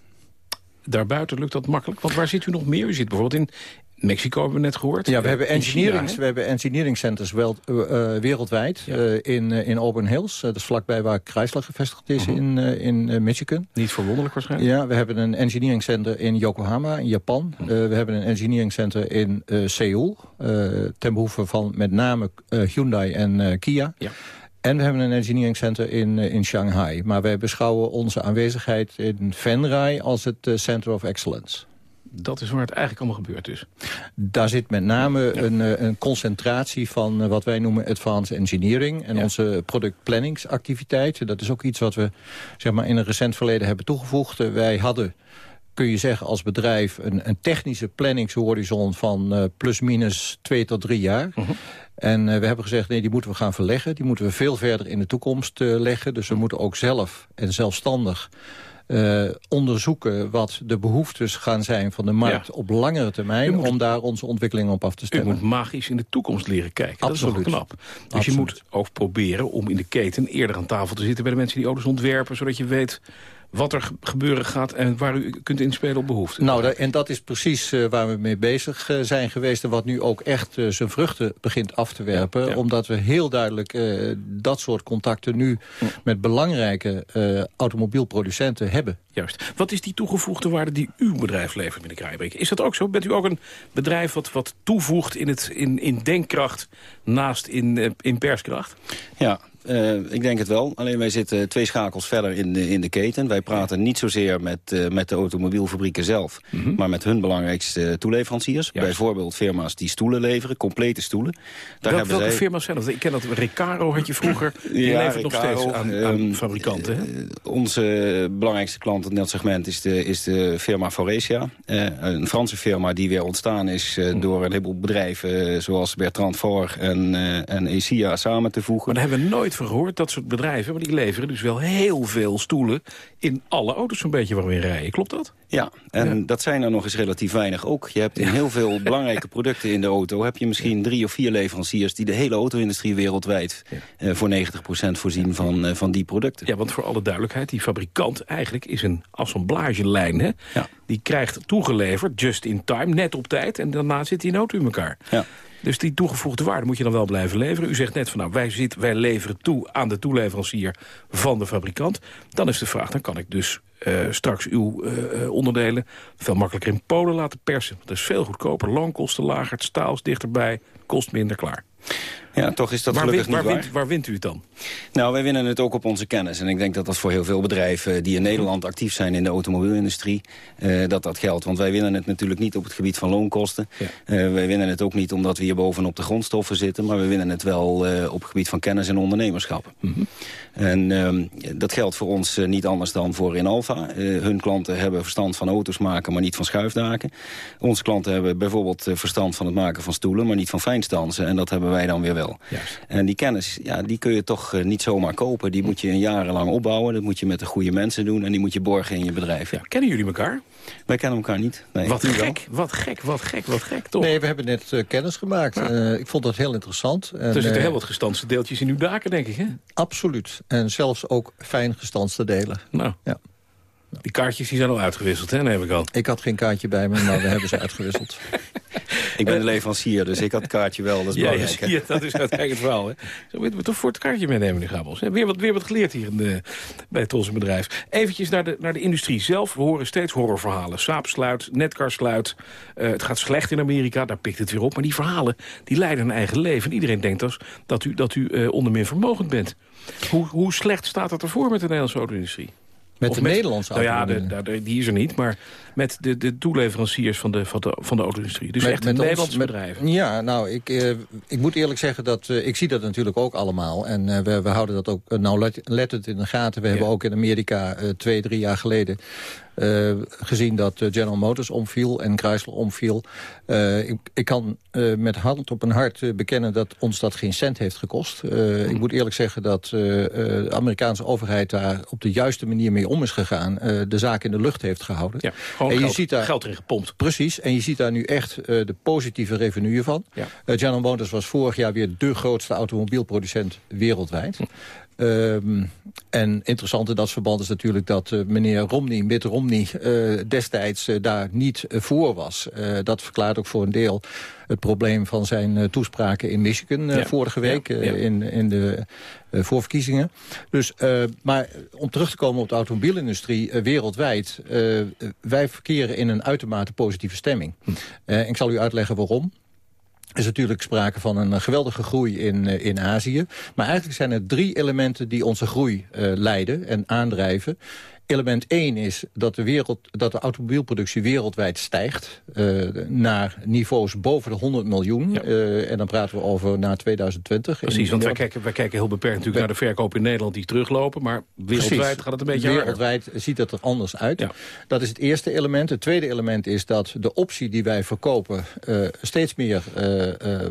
[SPEAKER 13] Daarbuiten lukt dat makkelijk? Want waar zit u nog meer? U zit bijvoorbeeld in Mexico, hebben we net gehoord.
[SPEAKER 17] Ja, we hebben
[SPEAKER 13] In China,
[SPEAKER 17] engineering, we hebben engineering centers wel, eh, eh, wereldwijd eh, in, eh, in Auburn Hills. Eh, dat is vlakbij waar Chrysler gevestigd is in, eh, in eh, Michigan.
[SPEAKER 13] Niet verwonderlijk waarschijnlijk.
[SPEAKER 17] Ja, we hebben een engineering center in Yokohama, in Japan. Eh, we hebben een engineering center in eh, Seoul. eh, ten behoeve van met name eh, Hyundai en eh, Kia.
[SPEAKER 13] Ja.
[SPEAKER 17] En we hebben een engineering center in, eh, in Shanghai. Maar wij beschouwen onze aanwezigheid in Venray als het eh, Center of Excellence.
[SPEAKER 13] Dat is waar het eigenlijk allemaal gebeurt dus.
[SPEAKER 17] Daar zit met name een, eh, een concentratie van wat wij noemen advanced engineering. En onze product planningsactiviteiten. Dat is ook iets wat we zeg maar, in een recent verleden hebben toegevoegd. Wij hadden kun je zeggen als bedrijf een, een technische planningshorizon van eh, plus minus twee tot drie jaar. En eh, we hebben gezegd, nee, die moeten we gaan verleggen. Die moeten we veel verder in de toekomst eh, leggen. Dus we moeten ook zelf en zelfstandig eh, onderzoeken wat de behoeftes gaan zijn van de markt op langere termijn... om daar onze ontwikkelingen op af te
[SPEAKER 13] U
[SPEAKER 17] stemmen.
[SPEAKER 13] moet magisch in de toekomst leren kijken.
[SPEAKER 17] Absoluut.
[SPEAKER 13] Dat is wel knap. Dus
[SPEAKER 17] Absoluut.
[SPEAKER 13] je moet ook proberen om in de keten eerder aan tafel te zitten... bij de mensen die auto's ontwerpen, zodat je weet wat er ge- gebeuren gaat... en waar u kunt inspelen op behoeften.
[SPEAKER 17] Nou, en dat is precies eh, waar we mee bezig eh, zijn geweest... en wat nu ook echt eh, zijn vruchten begint af te werpen. Omdat we heel duidelijk eh, dat soort contacten nu... met belangrijke eh, automobielproducenten hebben.
[SPEAKER 13] Juist. Wat is die toegevoegde waarde die uw bedrijf levert, meneer Krijbeek? Is dat ook zo? Bent u ook een bedrijf wat, wat toevoegt in, het, in, in denkkracht naast in, in perskracht?
[SPEAKER 18] Ja, eh, ik denk het wel. Alleen wij zitten twee schakels verder in de, in de keten. Wij praten niet zozeer met, eh, met de automobielfabrieken zelf...
[SPEAKER 13] Mhm.
[SPEAKER 18] maar met hun belangrijkste toeleveranciers. Bijvoorbeeld firma's die stoelen leveren, complete stoelen. Daar
[SPEAKER 13] Welk- welke
[SPEAKER 18] zij...
[SPEAKER 13] firma's zijn dat? Ik ken dat Recaro had je vroeger. Die
[SPEAKER 18] Ja,
[SPEAKER 13] levert nog steeds aan, aan
[SPEAKER 18] ehm,
[SPEAKER 13] fabrikanten. hè?
[SPEAKER 18] Onze belangrijkste klant in dat segment is de, is de firma Foresia. Eh, een Franse firma die weer ontstaan is eh, door een heleboel bedrijven... eh, zoals Bertrand Faure en, eh en ECIA samen te voegen.
[SPEAKER 13] Maar daar hebben we nooit van gehoord. Dat soort bedrijven, maar die leveren dus wel heel veel stoelen... in alle auto's zo'n beetje waar we in rijden. Klopt dat?
[SPEAKER 18] Ja, en dat zijn er nog eens relatief weinig ook. Je hebt in heel veel belangrijke producten in de auto... heb je misschien drie of vier leveranciers... die de hele auto-industrie wereldwijd eh, voor 90% voorzien van, eh, van die producten.
[SPEAKER 13] Ja, want voor alle duidelijkheid, die fabrikant eigenlijk is een assemblagelijn. Hè? Die krijgt toegeleverd, just in time, net op tijd. En daarna zit die auto in elkaar.
[SPEAKER 18] Ja.
[SPEAKER 13] Dus die toegevoegde waarde moet je dan wel blijven leveren. U zegt net van nou, wij, zit, wij leveren toe aan de toeleverancier van de fabrikant. Dan is de vraag, dan kan ik dus eh, straks uw eh, onderdelen veel makkelijker in Polen laten persen. Dat is veel goedkoper, loonkosten lager, het staal is dichterbij, kost minder klaar.
[SPEAKER 18] Ja, toch is dat
[SPEAKER 13] waar
[SPEAKER 18] gelukkig niet waar.
[SPEAKER 13] Wint, waar wint u het dan?
[SPEAKER 18] Nou, wij winnen het ook op onze kennis. En ik denk dat dat voor heel veel bedrijven die in Nederland actief zijn in de automobielindustrie, eh, dat dat geldt. Want wij winnen het natuurlijk niet op het gebied van loonkosten.
[SPEAKER 13] Ja.
[SPEAKER 18] Eh, wij winnen het ook niet omdat we hier bovenop de grondstoffen zitten, maar we winnen het wel eh, op het gebied van kennis en ondernemerschap. En ehm, dat geldt voor ons niet anders dan voor Inalfa. Hun klanten hebben verstand van auto's maken, maar niet van schuifdaken. Onze klanten hebben bijvoorbeeld verstand van het maken van stoelen, maar niet van fijnstansen. En dat hebben wij dan weer wel. En die kennis, ja, die kun je toch eh, niet zomaar kopen. Die moet je een jarenlang opbouwen. Dat moet je met de goede mensen doen. En die moet je borgen in je bedrijf.
[SPEAKER 13] Kennen jullie elkaar?
[SPEAKER 18] Wij kennen elkaar niet. Nee,
[SPEAKER 13] Wat
[SPEAKER 18] wel.
[SPEAKER 13] gek, wat gek, wat gek, wat gek, toch?
[SPEAKER 17] Nee, we hebben net eh, kennis gemaakt. Eh, ik vond dat heel interessant. En,
[SPEAKER 13] er zitten heel wat gestanste deeltjes in uw daken, denk ik, hè?
[SPEAKER 17] Absoluut. En zelfs ook fijn gestanste delen.
[SPEAKER 13] Nou,
[SPEAKER 17] Ja.
[SPEAKER 13] die kaartjes die zijn al uitgewisseld, hè, neem ik al.
[SPEAKER 17] Ik had geen kaartje bij me, maar we hebben ze uitgewisseld.
[SPEAKER 18] Ik ben de leverancier, dus ik had het kaartje wel. Dat is
[SPEAKER 13] Ja, ja,
[SPEAKER 18] belangrijk.
[SPEAKER 13] zie je, dat is uiteindelijk het verhaal. Hè. Zo moeten we toch voor het kaartje meenemen, meneer Gabels. Weer wat, weer wat geleerd hier in de, bij het onze bedrijf. Eventjes naar de, naar de industrie zelf. We horen steeds horrorverhalen. Saab sluit, Netcar sluit. Eh, het gaat slecht in Amerika, daar pikt het weer op. Maar die verhalen die leiden een eigen leven. En iedereen denkt dus dat u, dat u eh, ondermin vermogend bent. Hoe, hoe slecht staat het ervoor met de Nederlandse auto-industrie?
[SPEAKER 17] Met
[SPEAKER 13] Of
[SPEAKER 17] de Nederlandse
[SPEAKER 13] nou ja,
[SPEAKER 17] auto-industrie?
[SPEAKER 13] de, de- die is er niet, maar met de, de toeleveranciers van de, van de, van de auto-industrie. Dus
[SPEAKER 17] Met-
[SPEAKER 13] echt
[SPEAKER 17] met ons-
[SPEAKER 13] Nederlandse bedrijven.
[SPEAKER 17] Ja, nou, ik, eh, ik moet eerlijk zeggen dat eh, ik zie dat natuurlijk ook allemaal. En eh, we, we houden dat ook uh, nauwlettend in de gaten. We hebben ook in Amerika twee, drie jaar geleden eh, gezien dat eh, General Motors omviel en Chrysler omviel. Eh, ik, ik kan met hand op mijn hart bekennen dat ons dat geen cent heeft gekost. Ik moet eerlijk zeggen dat de Amerikaanse overheid daar op de juiste manier mee om is gegaan. de zaak in de lucht heeft gehouden.
[SPEAKER 13] Ja,
[SPEAKER 17] en je
[SPEAKER 13] geld,
[SPEAKER 17] ziet daar,
[SPEAKER 13] geld erin gepompt.
[SPEAKER 17] Precies, en je ziet daar nu echt de positieve revenue van.
[SPEAKER 13] Ja.
[SPEAKER 17] General Motors was vorig jaar weer de grootste automobielproducent wereldwijd.
[SPEAKER 13] Hm.
[SPEAKER 17] Ehm, en interessant in dat verband is natuurlijk dat eh, meneer Romney, Mitt Romney, eh, destijds eh, daar niet voor was. Dat verklaart ook voor een deel het probleem van zijn toespraken in Michigan
[SPEAKER 13] Ja.
[SPEAKER 17] vorige week
[SPEAKER 13] Ja, ja.
[SPEAKER 17] in, in de voorverkiezingen. Dus, maar om terug te komen op de automobielindustrie wereldwijd. wij verkeren in een uitermate positieve stemming.
[SPEAKER 13] Hm.
[SPEAKER 17] Ik zal u uitleggen waarom. Is natuurlijk sprake van een eh, geweldige groei in, eh, in Azië. Maar eigenlijk zijn er drie elementen die onze groei eh, leiden en aandrijven. Element 1 is dat de, wereld, dat de automobielproductie wereldwijd stijgt... eh, naar niveaus boven de 100 miljoen. Eh, en dan praten we over na 2020.
[SPEAKER 13] Precies, want wij kijken, wij kijken heel beperkt natuurlijk naar de verkoop in Nederland die teruglopen. Maar wereldwijd
[SPEAKER 17] Precies.
[SPEAKER 13] gaat het een beetje harder.
[SPEAKER 17] Wereldwijd ziet het er anders uit. Dat is het eerste element. Het tweede element is dat de optie die wij verkopen... eh, steeds meer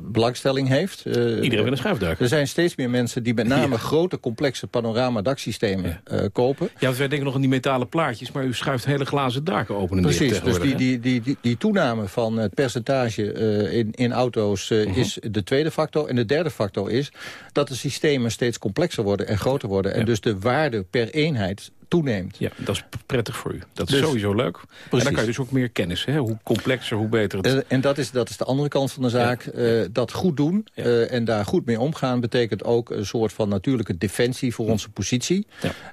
[SPEAKER 17] belangstelling heeft.
[SPEAKER 13] Iedereen wil een schuifduik.
[SPEAKER 17] Er zijn steeds meer mensen die met name grote, complexe panorama-daksystemen kopen.
[SPEAKER 13] Ja, want wij denken nog die metalen plaatjes, maar u schuift hele glazen daken open en
[SPEAKER 17] Precies, dus die, die, die, die toename van het percentage eh, in, in auto's eh,
[SPEAKER 13] Mhm.
[SPEAKER 17] is de tweede factor. En de derde factor is dat de systemen steeds complexer worden en groter worden. En dus de waarde per eenheid toeneemt.
[SPEAKER 13] Ja, dat is prettig voor u. Dat is
[SPEAKER 17] Dus-
[SPEAKER 13] sowieso leuk. En dan kan je dus ook meer kennis. Hè? Hoe complexer, hoe beter het...
[SPEAKER 17] En dat is, dat is de andere kant van de zaak. Eh, dat goed doen eh, en daar goed mee omgaan... betekent ook een soort van natuurlijke defensie voor onze positie.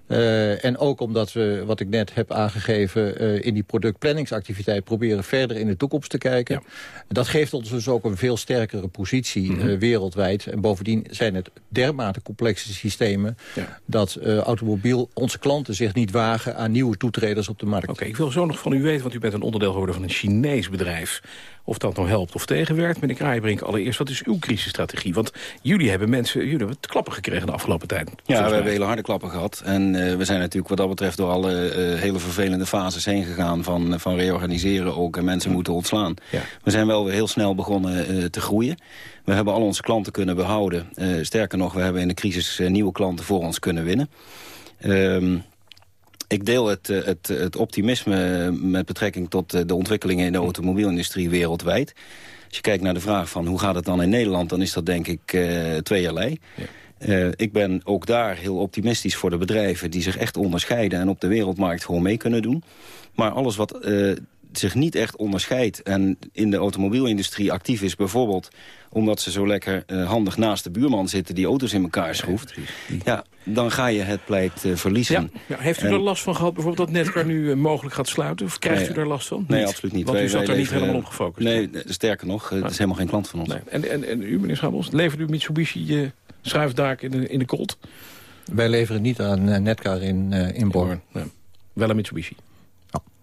[SPEAKER 17] Eh, en ook omdat we, wat ik net heb aangegeven... in die productplanningsactiviteit proberen verder in de toekomst te kijken. Dat geeft ons dus ook een veel sterkere positie eh, wereldwijd. En bovendien zijn het dermate complexe systemen... dat automobiel onze klanten zich niet wagen aan nieuwe toetreders op de markt.
[SPEAKER 13] Oké, ik wil zo nog van u weten, want u bent een onderdeel geworden van een Chinees bedrijf. Of dat nou helpt of tegenwerkt. Meneer Kraaienbrink, allereerst, wat is uw crisisstrategie? Want jullie hebben mensen, jullie hebben het klappen gekregen de afgelopen tijd.
[SPEAKER 18] Ja, we hebben hele harde klappen gehad. En eh, we zijn natuurlijk wat dat betreft door alle eh, hele vervelende fases heen gegaan... van, van reorganiseren ook en mensen moeten ontslaan. We zijn wel weer heel snel begonnen eh, te groeien. We hebben al onze klanten kunnen behouden. Eh, sterker nog, we hebben in de crisis eh, nieuwe klanten voor ons kunnen winnen. Ehm, ik deel het, eh, het, het optimisme met betrekking tot eh, de ontwikkelingen in de automobielindustrie wereldwijd. Als je kijkt naar de vraag van hoe gaat het dan in Nederland, dan is dat denk ik eh tweeërlei. Eh, ik ben ook daar heel optimistisch voor de bedrijven die zich echt onderscheiden en op de wereldmarkt gewoon mee kunnen doen. Maar alles wat eh, zich niet echt onderscheidt... en in de automobielindustrie actief is bijvoorbeeld omdat ze zo lekker uh, handig naast de buurman zitten... die auto's in elkaar schroeft, ja, dan ga je het pleit uh, verliezen.
[SPEAKER 13] Ja. Ja, heeft u er last van gehad bijvoorbeeld dat Netcar nu uh, mogelijk gaat sluiten? Of krijgt
[SPEAKER 18] nee,
[SPEAKER 13] u daar last van?
[SPEAKER 18] Nee,
[SPEAKER 13] niet?
[SPEAKER 18] absoluut niet.
[SPEAKER 13] Want
[SPEAKER 18] wij,
[SPEAKER 13] u zat
[SPEAKER 18] wij
[SPEAKER 13] er niet helemaal op gefocust?
[SPEAKER 18] Nee, sterker nog, het is helemaal geen klant van ons.
[SPEAKER 13] Nee. En, en, en u, meneer Schabels, levert u Mitsubishi schuifdaak in de, in de Colt?
[SPEAKER 17] Wij leveren niet aan Netcar in, in Born.
[SPEAKER 13] Nee. Wel een Mitsubishi?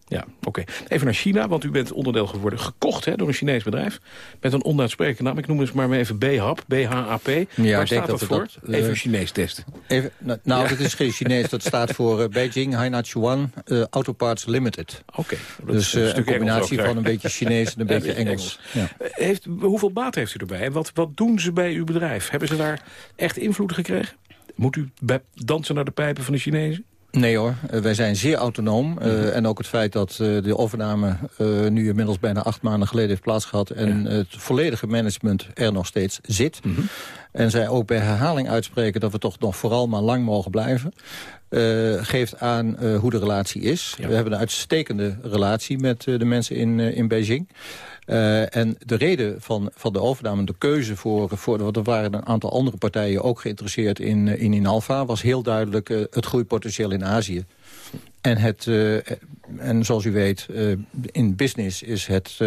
[SPEAKER 13] Ja, oké. Okay. Even naar China, want u bent onderdeel geworden, gekocht hè, door een Chinees bedrijf. Met een onuitsprekelijke naam. Ik noem het maar even BHAP, B-H-A-P.
[SPEAKER 17] Ja,
[SPEAKER 13] Waar staat
[SPEAKER 17] dat
[SPEAKER 13] dat voor?
[SPEAKER 17] Dat,
[SPEAKER 13] uh, even Chinees testen.
[SPEAKER 17] Even, nou, nou ja. dat is geen Chinees. Dat staat voor uh, Beijing Hainachuan uh, Auto Parts Limited.
[SPEAKER 13] Oké. Okay,
[SPEAKER 17] dus een, een combinatie van een beetje Chinees en een beetje Engels.
[SPEAKER 13] Engels. Ja. Heeft, hoeveel baat heeft u erbij? En wat, wat doen ze bij uw bedrijf? Hebben ze daar echt invloed gekregen? Moet u dansen naar de pijpen van de Chinezen?
[SPEAKER 17] Nee hoor, uh, wij zijn zeer autonoom. Mm -hmm. En ook het feit dat uh, de overname nu inmiddels bijna acht maanden geleden heeft plaatsgehad... en ja. het volledige management er nog steeds zit. Mm -hmm. En zij ook bij herhaling uitspreken dat we toch nog vooral maar lang mogen blijven. geeft aan hoe de relatie is. Ja. We hebben een uitstekende relatie met de mensen in, in Beijing. Uh, en de reden van, van de overname, de keuze voor, voor... want er waren een aantal andere partijen ook geïnteresseerd in, in Inalfa... was heel duidelijk uh, het groeipotentieel in Azië. En, het, uh, en zoals u weet, in business is het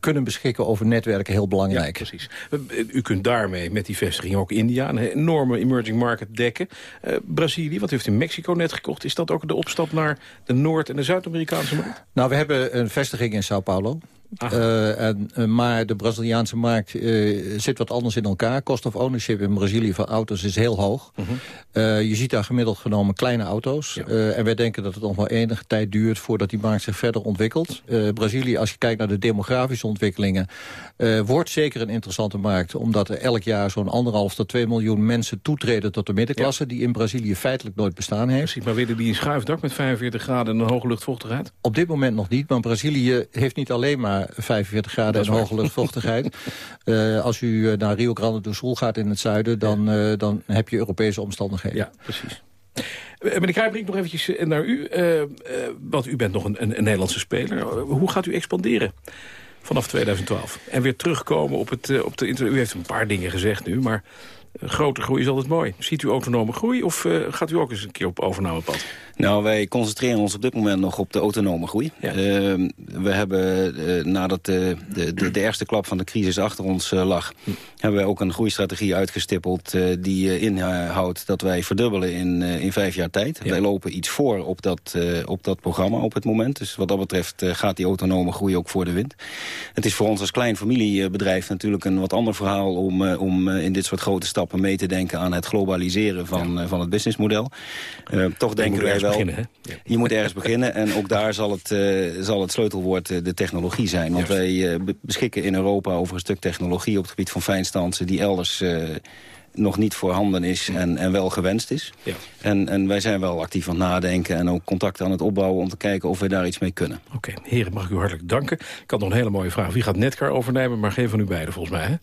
[SPEAKER 17] kunnen beschikken over netwerken heel belangrijk.
[SPEAKER 13] Ja, precies. U kunt daarmee met die vestiging ook India... een enorme emerging market dekken. Brazilië, wat heeft u Mexico net gekocht? Is dat ook de opstap naar de Noord- en de Zuid-Amerikaanse markt?
[SPEAKER 17] Nou, we hebben een vestiging in Sao Paulo. Uh, en, uh, maar de Braziliaanse markt uh, zit wat anders in elkaar. Cost of ownership in Brazilië van auto's is heel hoog. Uh -huh. je ziet daar gemiddeld genomen kleine auto's. Ja. en wij denken dat het nog wel enige tijd duurt voordat die markt zich verder ontwikkelt. Brazilië, als je kijkt naar de demografische ontwikkelingen... wordt zeker een interessante markt. Omdat er elk jaar zo'n anderhalf tot twee miljoen mensen toetreden tot de middenklasse... Ja. die in Brazilië feitelijk nooit bestaan heeft.
[SPEAKER 13] Precies, maar willen die een schuifdak met 45 graden en een hoge luchtvochtigheid?
[SPEAKER 17] Op dit moment nog niet, maar Brazilië heeft niet alleen maar 45 graden en hoge luchtvochtigheid. uh, als u naar Rio Grande do Sul gaat in het zuiden, dan, uh, dan heb je Europese omstandigheden.
[SPEAKER 13] Ja, precies. Meneer Kruijbrink, nog eventjes naar u. Uh, want u bent nog een, een, een Nederlandse speler. hoe gaat u expanderen? Vanaf 2012. En weer terugkomen op het... Op de, u heeft een paar dingen gezegd nu, maar... Grote groei is altijd mooi. Ziet u autonome groei of uh, gaat u ook eens een keer op overnamepad?
[SPEAKER 18] Nou, wij concentreren ons op dit moment nog op de autonome groei. Ja. Uh, we hebben, uh, nadat de, de, de, de, eerste klap van de crisis achter ons lag... Hm. hebben wij ook een groeistrategie uitgestippeld... die inhoudt dat wij verdubbelen in, in vijf jaar tijd. Ja. Wij lopen iets voor op dat, op dat programma op het moment. Dus wat dat betreft gaat die autonome groei ook voor de wind. Het is voor ons als klein familiebedrijf natuurlijk een wat ander verhaal... om, om in dit soort grote stappen mee te denken aan het globaliseren van, ja. van het businessmodel. toch denken wij wel
[SPEAKER 13] Beginnen,
[SPEAKER 18] ja. Je moet ergens beginnen en ook daar zal het, uh, zal het sleutelwoord uh, de technologie zijn. Want Juist. wij uh, beschikken in Europa over een stuk technologie op het gebied van fijnstansen... die elders nog niet voorhanden is en, en wel gewenst is.
[SPEAKER 13] Ja.
[SPEAKER 18] En, en wij zijn wel actief aan het nadenken en ook contact aan het opbouwen... om te kijken of we daar iets mee kunnen.
[SPEAKER 13] Oké, okay. heren, mag ik u hartelijk danken. Ik had nog een hele mooie vraag. Wie gaat Netcar overnemen? Maar geen van u beiden volgens mij,
[SPEAKER 17] hè?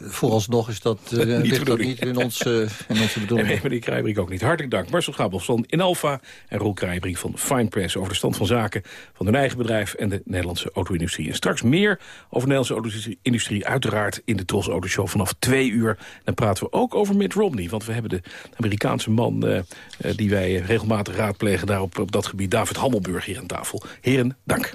[SPEAKER 17] Vooralsnog is dat, uh,
[SPEAKER 13] niet,
[SPEAKER 17] dat niet in, ons, uh, in onze bedoeling.
[SPEAKER 13] Nee, meneer Krijbrink ook niet. Hartelijk dank. Marcel Gabels van Inalfa en Roel Krijbrink van Fine Press... over de stand van zaken van hun eigen bedrijf en de Nederlandse auto-industrie. En straks meer over de Nederlandse auto-industrie... uiteraard in de Tros Autoshow vanaf twee uur. Dan praten we ook over Mitt Romney. Want we hebben de Amerikaanse man uh, die wij regelmatig raadplegen... daar op, op dat gebied, David Hammelburg, hier aan tafel. Heren, dank.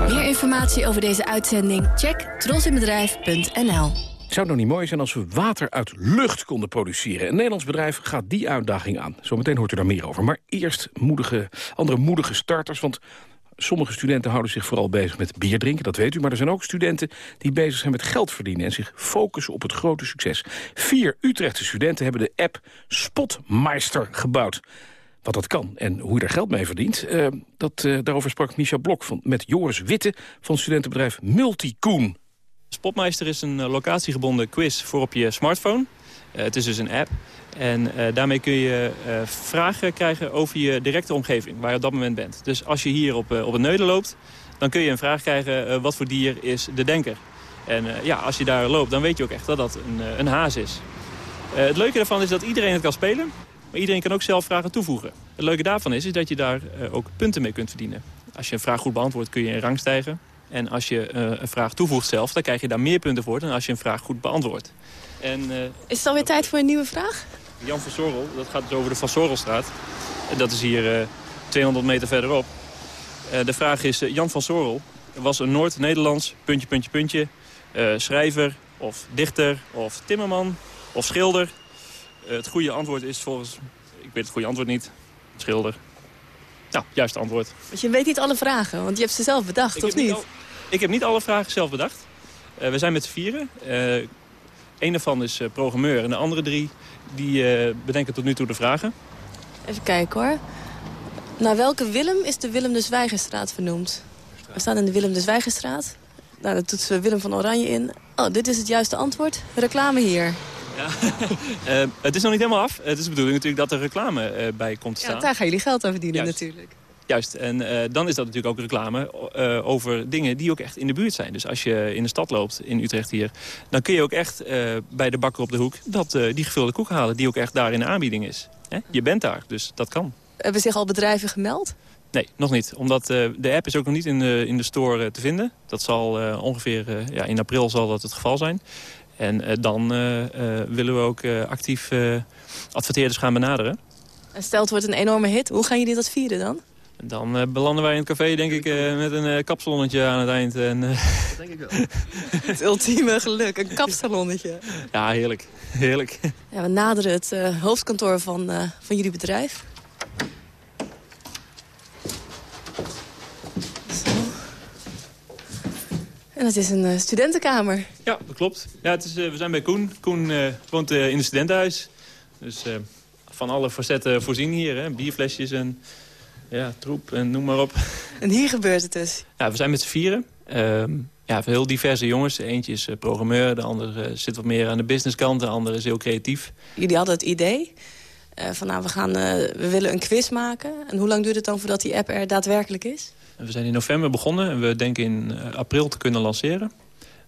[SPEAKER 19] Meer informatie over deze uitzending? Check trosinbedrijf.nl
[SPEAKER 13] zou het nou niet mooi zijn als we water uit lucht konden produceren? Een Nederlands bedrijf gaat die uitdaging aan. Zometeen hoort u daar meer over. Maar eerst moedige, andere moedige starters, want... Sommige studenten houden zich vooral bezig met bier drinken, dat weet u. Maar er zijn ook studenten die bezig zijn met geld verdienen... en zich focussen op het grote succes. Vier Utrechtse studenten hebben de app Spotmeister gebouwd. Wat dat kan en hoe je daar geld mee verdient... Uh, dat, uh, daarover sprak Micha Blok van, met Joris Witte van studentenbedrijf Multicoon.
[SPEAKER 20] Spotmeister is een locatiegebonden quiz voor op je smartphone. Het is dus een app. En daarmee kun je vragen krijgen over je directe omgeving, waar je op dat moment bent. Dus als je hier op, op het Neuden loopt, dan kun je een vraag krijgen... wat voor dier is de denker? En ja, als je daar loopt, dan weet je ook echt dat dat een, een haas is. het leuke daarvan is dat iedereen het kan spelen. Maar iedereen kan ook zelf vragen toevoegen. Het leuke daarvan is, is dat je daar ook punten mee kunt verdienen. Als je een vraag goed beantwoordt kun je in rang stijgen. En als je eh, een vraag toevoegt zelf, dan krijg je daar meer punten voor... dan als je een vraag goed beantwoordt. En, eh,
[SPEAKER 19] Is het alweer tijd voor een nieuwe vraag?
[SPEAKER 20] Jan van Sorrel, dat gaat dus over de Van Sorrelstraat. Dat is hier eh, 200 meter verderop. Eh, de vraag is, eh, Jan van Sorrel was een Noord-Nederlands, puntje, puntje, puntje... eh, schrijver of dichter of timmerman of schilder. Eh, het goede antwoord is volgens... Ik weet het goede antwoord niet. Schilder. Nou, juist antwoord.
[SPEAKER 19] Want je weet niet alle vragen, want je hebt ze zelf bedacht,
[SPEAKER 20] Ik
[SPEAKER 19] of
[SPEAKER 20] niet
[SPEAKER 19] niet?
[SPEAKER 20] al- Ik heb niet alle vragen zelf bedacht. Eh, we zijn met z'n vieren. Eh Eén daarvan is programmeur en de andere drie die, bedenken tot nu toe de vragen.
[SPEAKER 19] Even kijken hoor. Naar welke Willem is de Willem de Zwijgerstraat vernoemd? We staan in de Willem de Zwijgerstraat. Nou, daar toetsen we Willem van Oranje in. Oh, dit is het juiste antwoord. Reclame hier.
[SPEAKER 20] Eh, het is nog niet helemaal af. Het is de bedoeling natuurlijk dat er reclame eh, bij komt te
[SPEAKER 19] Ja,
[SPEAKER 20] staan.
[SPEAKER 19] daar gaan jullie geld aan verdienen
[SPEAKER 20] Juist.
[SPEAKER 19] natuurlijk.
[SPEAKER 20] Juist, en eh, dan is dat natuurlijk ook reclame eh, over dingen die ook echt in de buurt zijn. Dus als je in de stad loopt, in Utrecht hier... dan kun je ook echt bij de bakker op de hoek dat, die gevulde koek halen... die ook echt daar in de aanbieding is. Hè? Je bent daar, dus dat kan.
[SPEAKER 19] Hebben zich al bedrijven gemeld?
[SPEAKER 20] Nee, nog niet. Omdat de app is ook nog niet in de, in de store te vinden. Dat zal ongeveer ja, in april zal dat het geval zijn. En eh, dan eh, eh, willen we ook eh, actief eh, adverteerders gaan benaderen.
[SPEAKER 19] En stel het wordt een enorme hit, hoe gaan jullie dat vieren dan?
[SPEAKER 20] Dan eh, belanden wij in het café, denk ik, eh, met een uh, kapsalonnetje aan het eind. En, eh,
[SPEAKER 19] denk ik wel. het ultieme geluk, een kapsalonnetje.
[SPEAKER 20] ja, heerlijk. Heerlijk.
[SPEAKER 19] Ja, we naderen het eh, hoofdkantoor van, eh, van jullie bedrijf. En het is een eh, studentenkamer.
[SPEAKER 20] Ja, dat klopt. Ja, het is, eh, we zijn bij Koen. Koen eh, woont in het studentenhuis. Dus van alle facetten voorzien hier. Hè? Bierflesjes en ja, troep en noem maar op.
[SPEAKER 19] En hier gebeurt het dus.
[SPEAKER 20] Ja, we zijn met z'n vieren. Ehm, ja, heel diverse jongens. Eentje is programmeur, de ander zit wat meer aan de businesskant. De ander is heel creatief.
[SPEAKER 19] Jullie hadden het idee van nou, we, gaan, we willen een quiz maken. En hoe lang duurt het dan voordat die app er daadwerkelijk is?
[SPEAKER 20] En We zijn in november begonnen en we denken in eh, april te kunnen lanceren.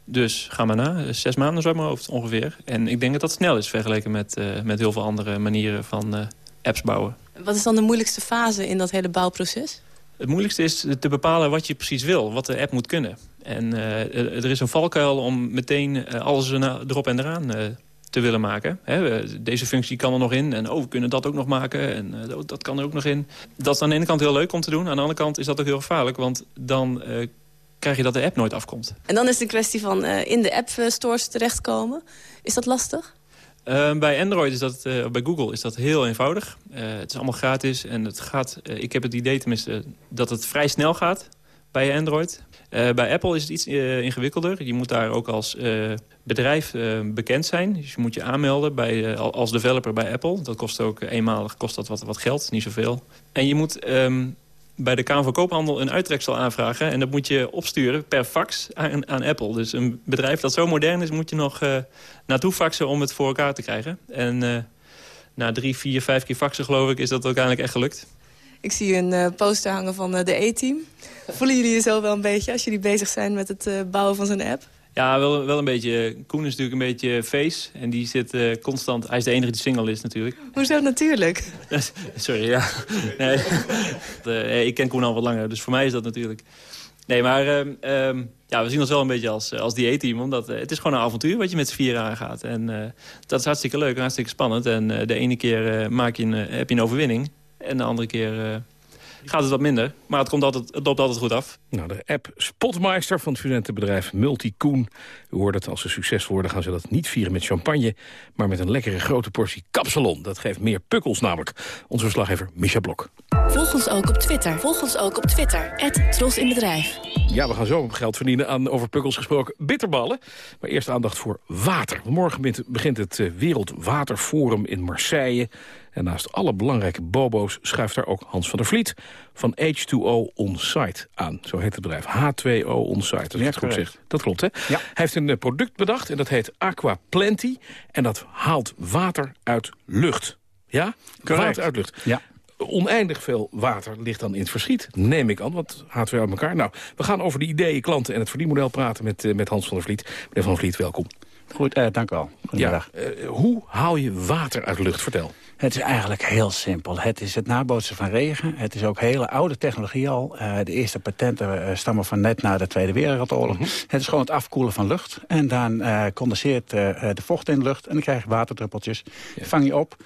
[SPEAKER 20] Dus ga maar na, Eh, zes maanden zo mijn hoofd ongeveer. En ik denk dat dat snel is vergeleken met, eh, met heel veel andere manieren van apps bouwen.
[SPEAKER 19] Wat is dan de moeilijkste fase in dat hele bouwproces?
[SPEAKER 20] Het moeilijkste is te bepalen wat je precies wil, wat de app moet kunnen. En er is een valkuil om meteen alles er- erop en eraan te willen maken. Hè, deze functie kan er nog in en oh, we kunnen dat ook nog maken en eh, dat kan er ook nog in. Dat is aan de ene kant heel leuk om te doen. Aan de andere kant is dat ook heel gevaarlijk, want dan eh, krijg je dat de app nooit afkomt.
[SPEAKER 19] En dan is het een kwestie van eh, in de app-stores terechtkomen. Is dat lastig?
[SPEAKER 20] Uh, bij Android is dat, uh, bij Google is dat heel eenvoudig. Uh, het is allemaal gratis en het gaat, ik heb het idee tenminste dat het vrij snel gaat bij Android. bij Apple is het iets ingewikkelder. Je moet daar ook als bedrijf bekend zijn. Dus je moet je aanmelden bij, als developer bij Apple. Dat kost ook eenmalig kost dat wat, wat geld, niet zoveel. En je moet um, bij de Kamer van Koophandel een uittreksel aanvragen. En dat moet je opsturen per fax aan, aan Apple. Dus een bedrijf dat zo modern is, moet je nog naartoe faxen om het voor elkaar te krijgen. En na drie, vier, vijf keer faxen geloof ik is dat uiteindelijk echt gelukt.
[SPEAKER 19] Ik zie een poster hangen van de E-team. Voelen jullie je zo wel een beetje als jullie bezig zijn met het bouwen van zo'n app?
[SPEAKER 20] Ja, wel, wel een beetje. Koen is natuurlijk een beetje face. En die zit uh, constant... Hij is de enige die single is natuurlijk.
[SPEAKER 19] Hoezo natuurlijk?
[SPEAKER 20] Sorry, ja. Nee. uh, ik ken Koen al wat langer, dus voor mij is dat natuurlijk... Nee, maar uh, um, ja, we zien ons wel een beetje als, als die E-team. Omdat uh, het is gewoon een avontuur wat je met z'n vier aangaat. En uh, dat is hartstikke leuk en hartstikke spannend. En de ene keer maak je een, heb je een overwinning. En de andere keer gaat het wat minder. Maar het, komt altijd, het loopt altijd goed af.
[SPEAKER 13] Nou, de app Spotmeister van het studentenbedrijf Multicoon. U hoort het, als ze succesvol worden gaan ze dat niet vieren met champagne... maar met een lekkere grote portie kapsalon. Dat geeft meer pukkels namelijk. Onze verslaggever Micha Blok.
[SPEAKER 19] Volg ons ook op Twitter. Volg ons ook op Twitter. Tros in Bedrijf.
[SPEAKER 13] Ja, we gaan zo geld verdienen aan over pukkels gesproken bitterballen. Maar eerst aandacht voor water. Morgen begint het Wereldwaterforum in Marseille... En naast alle belangrijke bobo's schuift daar ook Hans van der Vliet van H2O On-Site aan. Zo heet het bedrijf. H2O On-Site, ik het goed zeg. Dat klopt, hè? Ja. Hij heeft een product bedacht en dat heet Aqua Plenty. En dat haalt water uit lucht. Ja?
[SPEAKER 21] Correct.
[SPEAKER 13] Water uit lucht.
[SPEAKER 21] Ja.
[SPEAKER 13] Oneindig veel water ligt dan in het verschiet, neem ik aan. Want H2O uit elkaar. Nou, we gaan over de ideeën, klanten en het verdienmodel praten met, uh, met Hans van der Vliet. Meneer van der Vliet, welkom.
[SPEAKER 21] Goed, uh, dank u wel.
[SPEAKER 13] Ja, uh, hoe haal je water uit lucht? Vertel.
[SPEAKER 21] Het is eigenlijk heel simpel. Het is het nabootsen van regen. Het is ook hele oude technologie al. Uh, de eerste patenten uh, stammen van net na de Tweede Wereldoorlog. Mm -hmm. Het is gewoon het afkoelen van lucht. En dan uh, condenseert de vocht in de lucht. En dan krijg je waterdruppeltjes. Ja. Vang je op.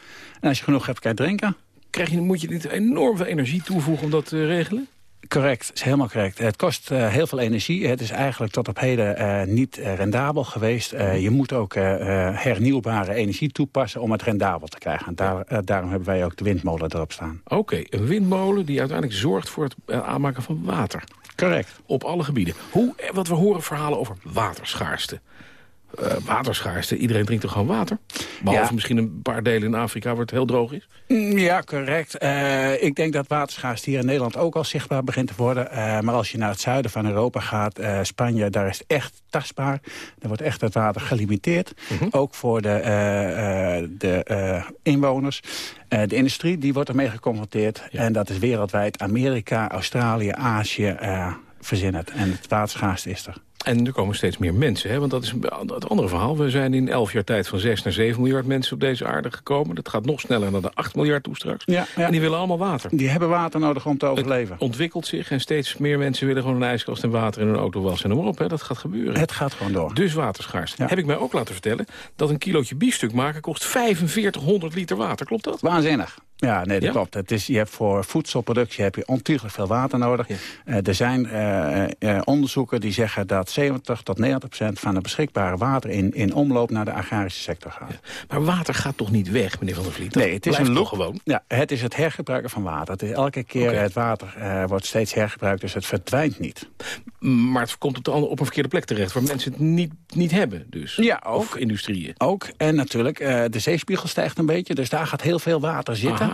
[SPEAKER 21] En als je genoeg hebt, kan je drinken.
[SPEAKER 13] Krijg je, moet je niet enorm veel energie toevoegen om dat te regelen?
[SPEAKER 21] Correct, is helemaal correct. Het kost uh, heel veel energie. Het is eigenlijk tot op heden uh, niet rendabel geweest. Uh, je moet ook hernieuwbare energie toepassen om het rendabel te krijgen. En daar, daarom hebben wij ook de windmolen erop staan.
[SPEAKER 13] Oké, okay, een windmolen die uiteindelijk zorgt voor het aanmaken van water.
[SPEAKER 21] Correct.
[SPEAKER 13] Op alle gebieden. Hoe, wat we horen verhalen over waterschaarste. Uh, waterschaarste. Iedereen drinkt toch gewoon water? Behalve ja. misschien een paar delen in Afrika waar het heel droog is?
[SPEAKER 21] Ja, correct. Uh, ik denk dat waterschaarste hier in Nederland ook al zichtbaar begint te worden. Uh, maar als je naar het zuiden van Europa gaat, Spanje, daar is het echt tastbaar. Daar wordt echt het water gelimiteerd. Mm -hmm. Ook voor de, de inwoners. de industrie die wordt ermee geconfronteerd. Ja. En dat is wereldwijd Amerika, Australië, Azië verzin het. En het waterschaarste is er.
[SPEAKER 13] En er komen steeds meer mensen, hè? want dat is het andere verhaal. We zijn in elf jaar tijd van 6 naar 7 miljard mensen op deze aarde gekomen. Dat gaat nog sneller naar de 8 miljard toe straks.
[SPEAKER 21] Ja, ja.
[SPEAKER 13] En die willen allemaal water.
[SPEAKER 21] Die hebben water nodig om te overleven.
[SPEAKER 13] Het ontwikkelt zich en steeds meer mensen willen gewoon een ijskast en water in hun auto wassen. En noem maar op, hè? dat gaat gebeuren.
[SPEAKER 21] Het gaat gewoon door.
[SPEAKER 13] Dus waterschaars. Ja. Heb ik mij ook laten vertellen dat een kilootje biefstuk maken kost 4500 liter water. Klopt dat?
[SPEAKER 21] Waanzinnig. Ja, nee, dat ja? klopt. Het is, je hebt voor voedselproductie heb je ontiegelijk veel water nodig. Ja. Uh, er zijn uh, uh, onderzoeken die zeggen dat 70 tot 90 procent van het beschikbare water in, in omloop naar de agrarische sector gaat. Ja.
[SPEAKER 13] Maar water gaat toch niet weg, meneer Van der Vliet? Dat
[SPEAKER 21] nee, het is een
[SPEAKER 13] loop gewoon.
[SPEAKER 21] Ja, het is het hergebruiken van water. Het is elke keer okay. het water wordt steeds hergebruikt, dus het verdwijnt niet.
[SPEAKER 13] Maar het komt op, op een verkeerde plek terecht, waar mensen het niet, niet hebben. Dus.
[SPEAKER 21] Ja, ook.
[SPEAKER 13] Of industrieën.
[SPEAKER 21] Ook. En natuurlijk, de zeespiegel stijgt een beetje, dus daar gaat heel veel water zitten.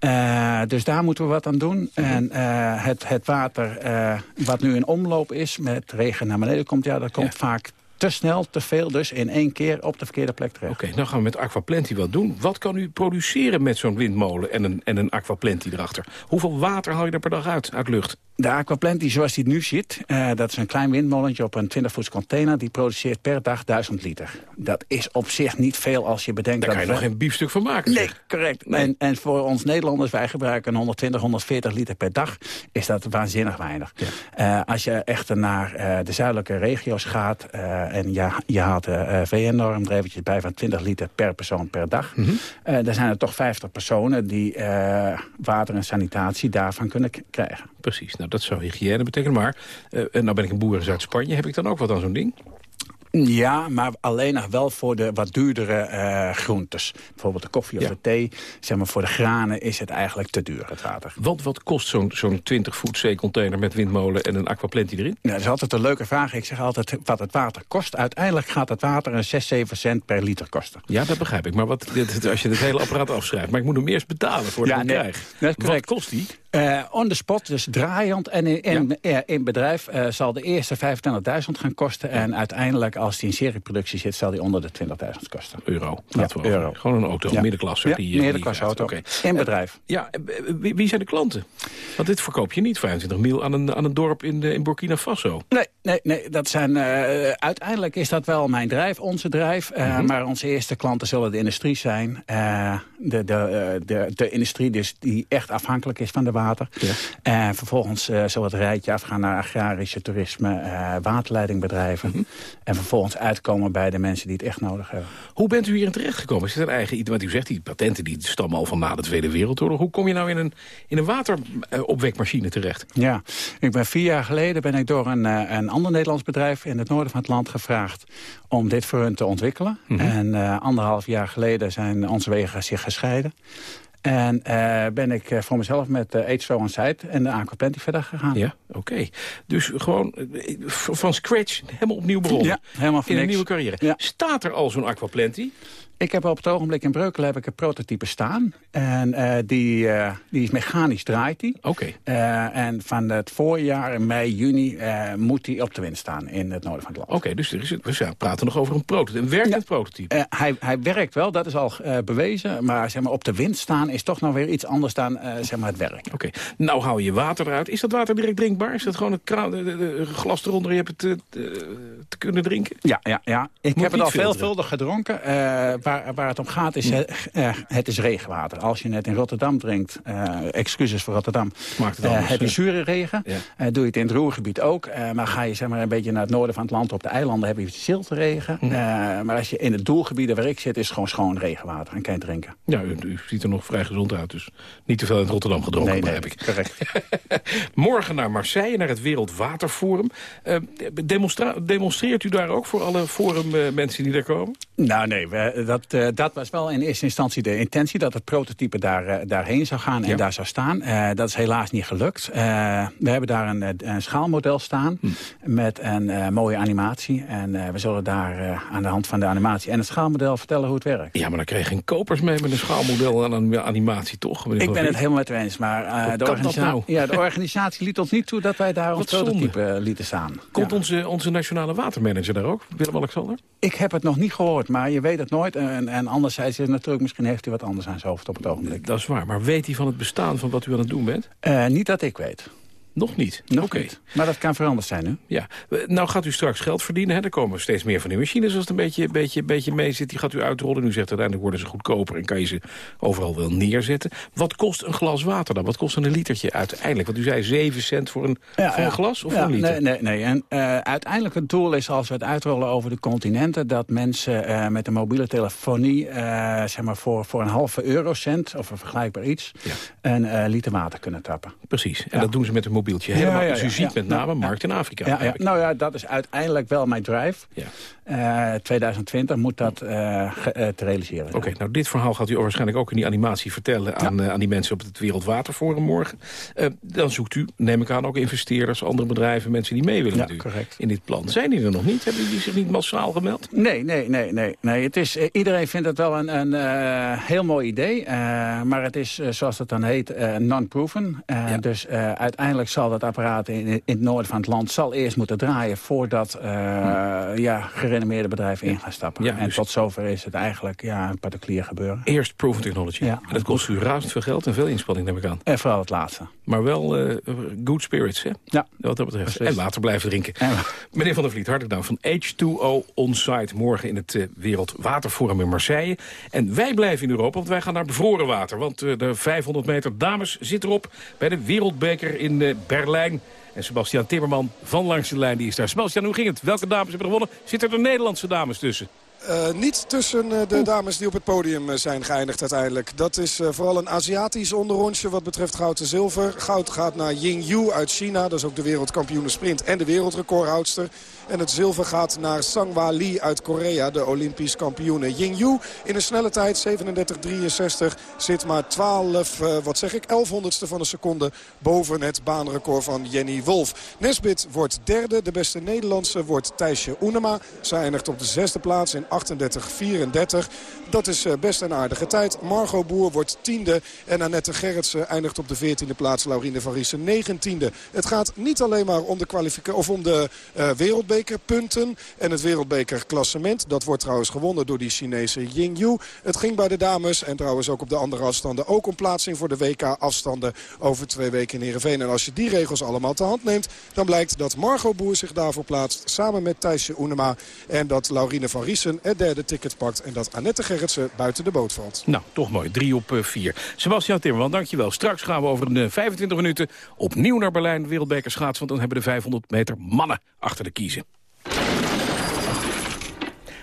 [SPEAKER 21] Uh, dus daar moeten we wat aan doen. En uh, het, het water uh, wat nu in omloop is, met regen naar beneden komt... ja, dat komt ja. vaak te snel, te veel, dus in één keer op de verkeerde plek terecht.
[SPEAKER 13] Oké, okay, dan gaan we met Aquaplenty wat doen. Wat kan u produceren met zo'n windmolen en een, en een Aquaplenty erachter? Hoeveel water haal je er per dag uit, uit lucht?
[SPEAKER 21] De Aquaplenty zoals die het nu ziet, uh, dat is een klein windmolentje op een 20 voets container. Die produceert per dag 1000 liter. Dat is op zich niet veel als je bedenkt...
[SPEAKER 13] Daar
[SPEAKER 21] dat
[SPEAKER 13] kan je nog geen biefstuk van maken.
[SPEAKER 21] Nee, correct. Nee. En, en voor ons Nederlanders, wij gebruiken 120, 140 liter per dag. Is dat waanzinnig weinig. Ja. Uh, als je echter naar uh, de zuidelijke regio's gaat... en je, je haalt de VN-norm er eventjes bij van 20 liter per persoon per dag... Mm -hmm. dan zijn er toch 50 personen die water en sanitatie daarvan kunnen krijgen.
[SPEAKER 13] Precies, nou dat zou hygiëne betekenen. Maar uh, nou ben ik een boer in Zuid-Spanje. Heb ik dan ook wat aan zo'n ding?
[SPEAKER 21] Ja, maar alleen nog wel voor de wat duurdere uh, groentes. Bijvoorbeeld de koffie of ja. de thee. Zeg maar, voor de granen is het eigenlijk te duur, het water.
[SPEAKER 13] Want wat kost zo'n zo'n 20 voet zeecontainer met windmolen en een aquaplenty erin?
[SPEAKER 21] Ja, dat is altijd een leuke vraag. Ik zeg altijd wat het water kost. Uiteindelijk gaat het water een 6, 7 cent per liter kosten.
[SPEAKER 13] Ja, dat begrijp ik. Maar wat, als je het hele apparaat afschrijft. Maar ik moet hem eerst betalen voor ja, ik nee, krijg. Wat kost die?
[SPEAKER 21] Uh, on the spot, dus draaiend. En in, in, ja. in bedrijf uh, zal de eerste 25.000 gaan kosten. En uiteindelijk, als die in serieproductie zit, zal die onder de 20.000 kosten.
[SPEAKER 13] Euro. Ja, euro. Gewoon een auto, ja. middenklasse.
[SPEAKER 21] Ja, die, middenklasse auto. Okay. In bedrijf.
[SPEAKER 13] Uh, ja, wie, wie, zijn de klanten? Want dit verkoop je niet 25 mil aan een, aan een dorp in, de, in Burkina Faso.
[SPEAKER 21] Nee, nee, nee. Dat zijn, uiteindelijk is dat wel mijn drijf, onze drijf. Mm -hmm. Maar onze eerste klanten zullen de industrie zijn. de, de, de, de industrie dus die echt afhankelijk is van de water. Ja. En vervolgens uh, zal het rijtje afgaan naar agrarische toerisme, uh, waterleidingbedrijven. Mm -hmm. En vervolgens uitkomen bij de mensen die het echt nodig hebben.
[SPEAKER 13] Hoe bent u hierin terechtgekomen? Is het een eigen iets? Want u zegt, die patenten die stammen al van na de Tweede Wereldoorlog. Hoe kom je nou in een, in een wateropwekmachine terecht?
[SPEAKER 21] Ja, ik ben vier jaar geleden ben ik door een, een ander Nederlands bedrijf in het noorden van het land gevraagd om dit voor hun te ontwikkelen. Mm -hmm. En uh, anderhalf jaar geleden zijn onze wegen zich gescheiden. En uh, ben ik voor mezelf met uh, H2 on site en de Aquaplenty verder gegaan.
[SPEAKER 13] Ja, oké. Okay. Dus gewoon van scratch helemaal opnieuw begonnen.
[SPEAKER 21] Ja, helemaal van
[SPEAKER 13] In
[SPEAKER 21] niks.
[SPEAKER 13] een nieuwe carrière.
[SPEAKER 21] Ja.
[SPEAKER 13] Staat er al zo'n Aquaplenty?
[SPEAKER 21] Ik heb op het ogenblik in Breukelen heb ik een prototype staan. En uh, die, uh, die is mechanisch draait die.
[SPEAKER 13] Oké. Okay.
[SPEAKER 21] Uh, en van het voorjaar, in mei, juni, moet die op de wind staan in het noorden van het land.
[SPEAKER 13] Oké, okay, dus er is, we praten nog over een prototype. Een werkend ja. prototype?
[SPEAKER 21] hij, hij werkt wel, dat is al bewezen. Maar zeg maar, op de wind staan is toch nog weer iets anders dan zeg maar het werk.
[SPEAKER 13] Oké. Okay. Nou hou je water eruit. Is dat water direct drinkbaar? Is dat gewoon het kraan, de, de, de glas eronder, je hebt het te, te kunnen drinken?
[SPEAKER 21] Ja, ja, ja. ik moet heb het al veelvuldig gedronken waar, waar het om gaat is, eh, eh, het is regenwater. Als je het in Rotterdam drinkt, eh, excuses voor Rotterdam,
[SPEAKER 13] Maakt het anders,
[SPEAKER 21] heb je zure regen.
[SPEAKER 13] Ja.
[SPEAKER 21] Doe je het in het Roergebied ook. Maar ga je zeg maar, een beetje naar het noorden van het land op de eilanden, heb je zilteregen.
[SPEAKER 13] Hm.
[SPEAKER 21] Eh, maar als je in het doelgebied waar ik zit, is het gewoon schoon regenwater en kan je drinken.
[SPEAKER 13] Ja, u, u ziet er nog vrij gezond uit, dus niet te veel in Rotterdam gedronken,
[SPEAKER 21] Nee, nee,
[SPEAKER 13] begrijp ik.
[SPEAKER 21] correct.
[SPEAKER 13] Morgen naar Marseille, naar het Wereldwaterforum. Demonstra- demonstreert u daar ook voor alle forum eh, mensen die daar komen?
[SPEAKER 21] Nou nee, we, dat, eh, dat was wel in eerste instantie de intentie... dat het prototype daar, eh, daarheen zou gaan en
[SPEAKER 13] Ja.
[SPEAKER 21] daar zou staan. Eh, dat is helaas niet gelukt. We hebben daar een, een schaalmodel staan
[SPEAKER 13] Hm.
[SPEAKER 21] met een mooie animatie. En we zullen daar aan de hand van de animatie en het schaalmodel vertellen hoe het werkt.
[SPEAKER 13] Ja, maar dan krijg je geen kopers mee met een schaalmodel en een animatie, toch?
[SPEAKER 21] Ik ben het helemaal met u eens, maar de,
[SPEAKER 13] kan dat
[SPEAKER 21] organisa-
[SPEAKER 13] nou?
[SPEAKER 21] ja, de organisatie liet ons niet toe dat wij daar ons
[SPEAKER 13] Wat zonde.
[SPEAKER 21] prototype lieten staan.
[SPEAKER 13] Komt
[SPEAKER 21] Ja.
[SPEAKER 13] onze, onze nationale watermanager daar ook, Willem-Alexander?
[SPEAKER 21] Ik heb het nog niet gehoord, maar je weet het nooit. En, en anderzijds is natuurlijk, misschien heeft u wat anders aan zijn hoofd op het ogenblik.
[SPEAKER 13] Dat is waar, maar weet hij van het bestaan van wat u aan het doen bent?
[SPEAKER 21] Eh, niet dat ik weet.
[SPEAKER 13] Nog niet?
[SPEAKER 21] Nog niet. Maar dat kan veranderd zijn, hè?
[SPEAKER 13] Ja, Eh, nou gaat u straks geld verdienen. Hè? Er komen steeds meer van die machines als het een beetje, beetje, beetje mee zit. Die gaat u uitrollen. U zegt uiteindelijk worden ze goedkoper en kan je ze overal wel neerzetten. Wat kost een glas water dan? Wat kost een litertje uiteindelijk? Want u zei 7 cent voor een, voor een glas of
[SPEAKER 21] Ja,
[SPEAKER 13] voor een liter?
[SPEAKER 21] Nee, nee, nee. En uh, uiteindelijk het doel is als we het uitrollen over de continenten... dat mensen uh, met een mobiele telefonie uh, zeg maar voor, voor een halve eurocent... of een vergelijkbaar iets,
[SPEAKER 13] ja.
[SPEAKER 21] een liter water kunnen tappen.
[SPEAKER 13] Precies. En dat doen ze met een mobieltje helemaal. dus u ziet met name markt in Afrika.
[SPEAKER 21] Ja, ja. Nou ja, dat is uiteindelijk wel mijn drive. Ja. 2020 moet dat uh, te realiseren.
[SPEAKER 13] Oké, okay, nou dit verhaal gaat u waarschijnlijk ook in die animatie vertellen... aan, ja. uh, aan die mensen op het Wereldwaterforum morgen. Uh, dan zoekt u, neem ik aan, ook investeerders, andere bedrijven... mensen die mee willen
[SPEAKER 21] ja,
[SPEAKER 13] met u
[SPEAKER 21] correct.
[SPEAKER 13] in dit plan. Zijn die er nog niet? Hebben die zich niet massaal gemeld?
[SPEAKER 21] Nee, nee, nee. nee, nee. Het is, iedereen vindt het wel een, een heel mooi idee. maar het is, zoals het dan heet, non-proven. Ja. Dus uiteindelijk zal dat apparaat in, in, het noorden van het land... zal eerst moeten draaien voordat hm. ja, gerenommeerde bedrijven in gaan stappen.
[SPEAKER 13] Ja,
[SPEAKER 21] en
[SPEAKER 13] dus...
[SPEAKER 21] tot zover is het eigenlijk ja, een particulier gebeuren.
[SPEAKER 13] Eerst proven technology. Ja, en dat kost u razend veel geld en veel inspanning, neem ik aan.
[SPEAKER 21] En vooral het laatste.
[SPEAKER 13] Maar wel uh, good spirits, hè?
[SPEAKER 21] Ja.
[SPEAKER 13] Wat dat betreft. Precies. En water blijven drinken. En... Meneer Van der Vliet, hartelijk dank van H2O On-site. Morgen in het uh, Wereldwaterforum in Marseille. En wij blijven in Europa, want wij gaan naar bevroren water. Want uh, de 500 meter dames zit erop bij de Wereldbeker in Berlijn. En Sebastian Timmerman van Langs de Lijn die is daar. Sebastian, hoe ging het? Welke dames hebben gewonnen? Zitten er Nederlandse dames tussen?
[SPEAKER 8] Uh, niet tussen uh, de dames die op het podium uh, zijn geëindigd uiteindelijk. Dat is vooral een Aziatisch onderrondje wat betreft goud en zilver. Goud gaat naar Ying Yu uit China. Dat is ook de wereldkampioene sprint en de wereldrecordhoudster. En het zilver gaat naar Sangwa Lee uit Korea, de Olympisch kampioene. Ying Yu in een snelle tijd, 37-63, zit maar 12, wat zeg ik, 1100ste van een seconde boven het baanrecord van Jenny Wolf. Nesbit wordt derde, de beste Nederlandse wordt Thijsje Oenema. Zij eindigt op de zesde plaats in 38-34. Dat is best een aardige tijd. Margot Boer wordt tiende. En Annette Gerritsen eindigt op de veertiende plaats. Laurine van Riesen negentiende. Het gaat niet alleen maar om de, of om de uh, wereldbekerpunten en het wereldbekerklassement. Dat wordt trouwens gewonnen door die Chinese Ying Yu. Het ging bij de dames en trouwens ook op de andere afstanden. Ook om plaatsing voor de WK-afstanden over twee weken in Heerenveen. En als je die regels allemaal te hand neemt... dan blijkt dat Margot Boer zich daarvoor plaatst. Samen met Thijsje Oenema. En dat Laurine van Riesen het derde ticket pakt. En dat Annette Gerritsen buiten de boot valt.
[SPEAKER 13] Nou, toch mooi. Drie op uh, vier. Sebastian Timmerman, dankjewel. Straks gaan we over een uh, 25 minuten opnieuw naar Berlijn. Wereldbeker schaats, want dan hebben de 500 meter mannen achter de kiezen.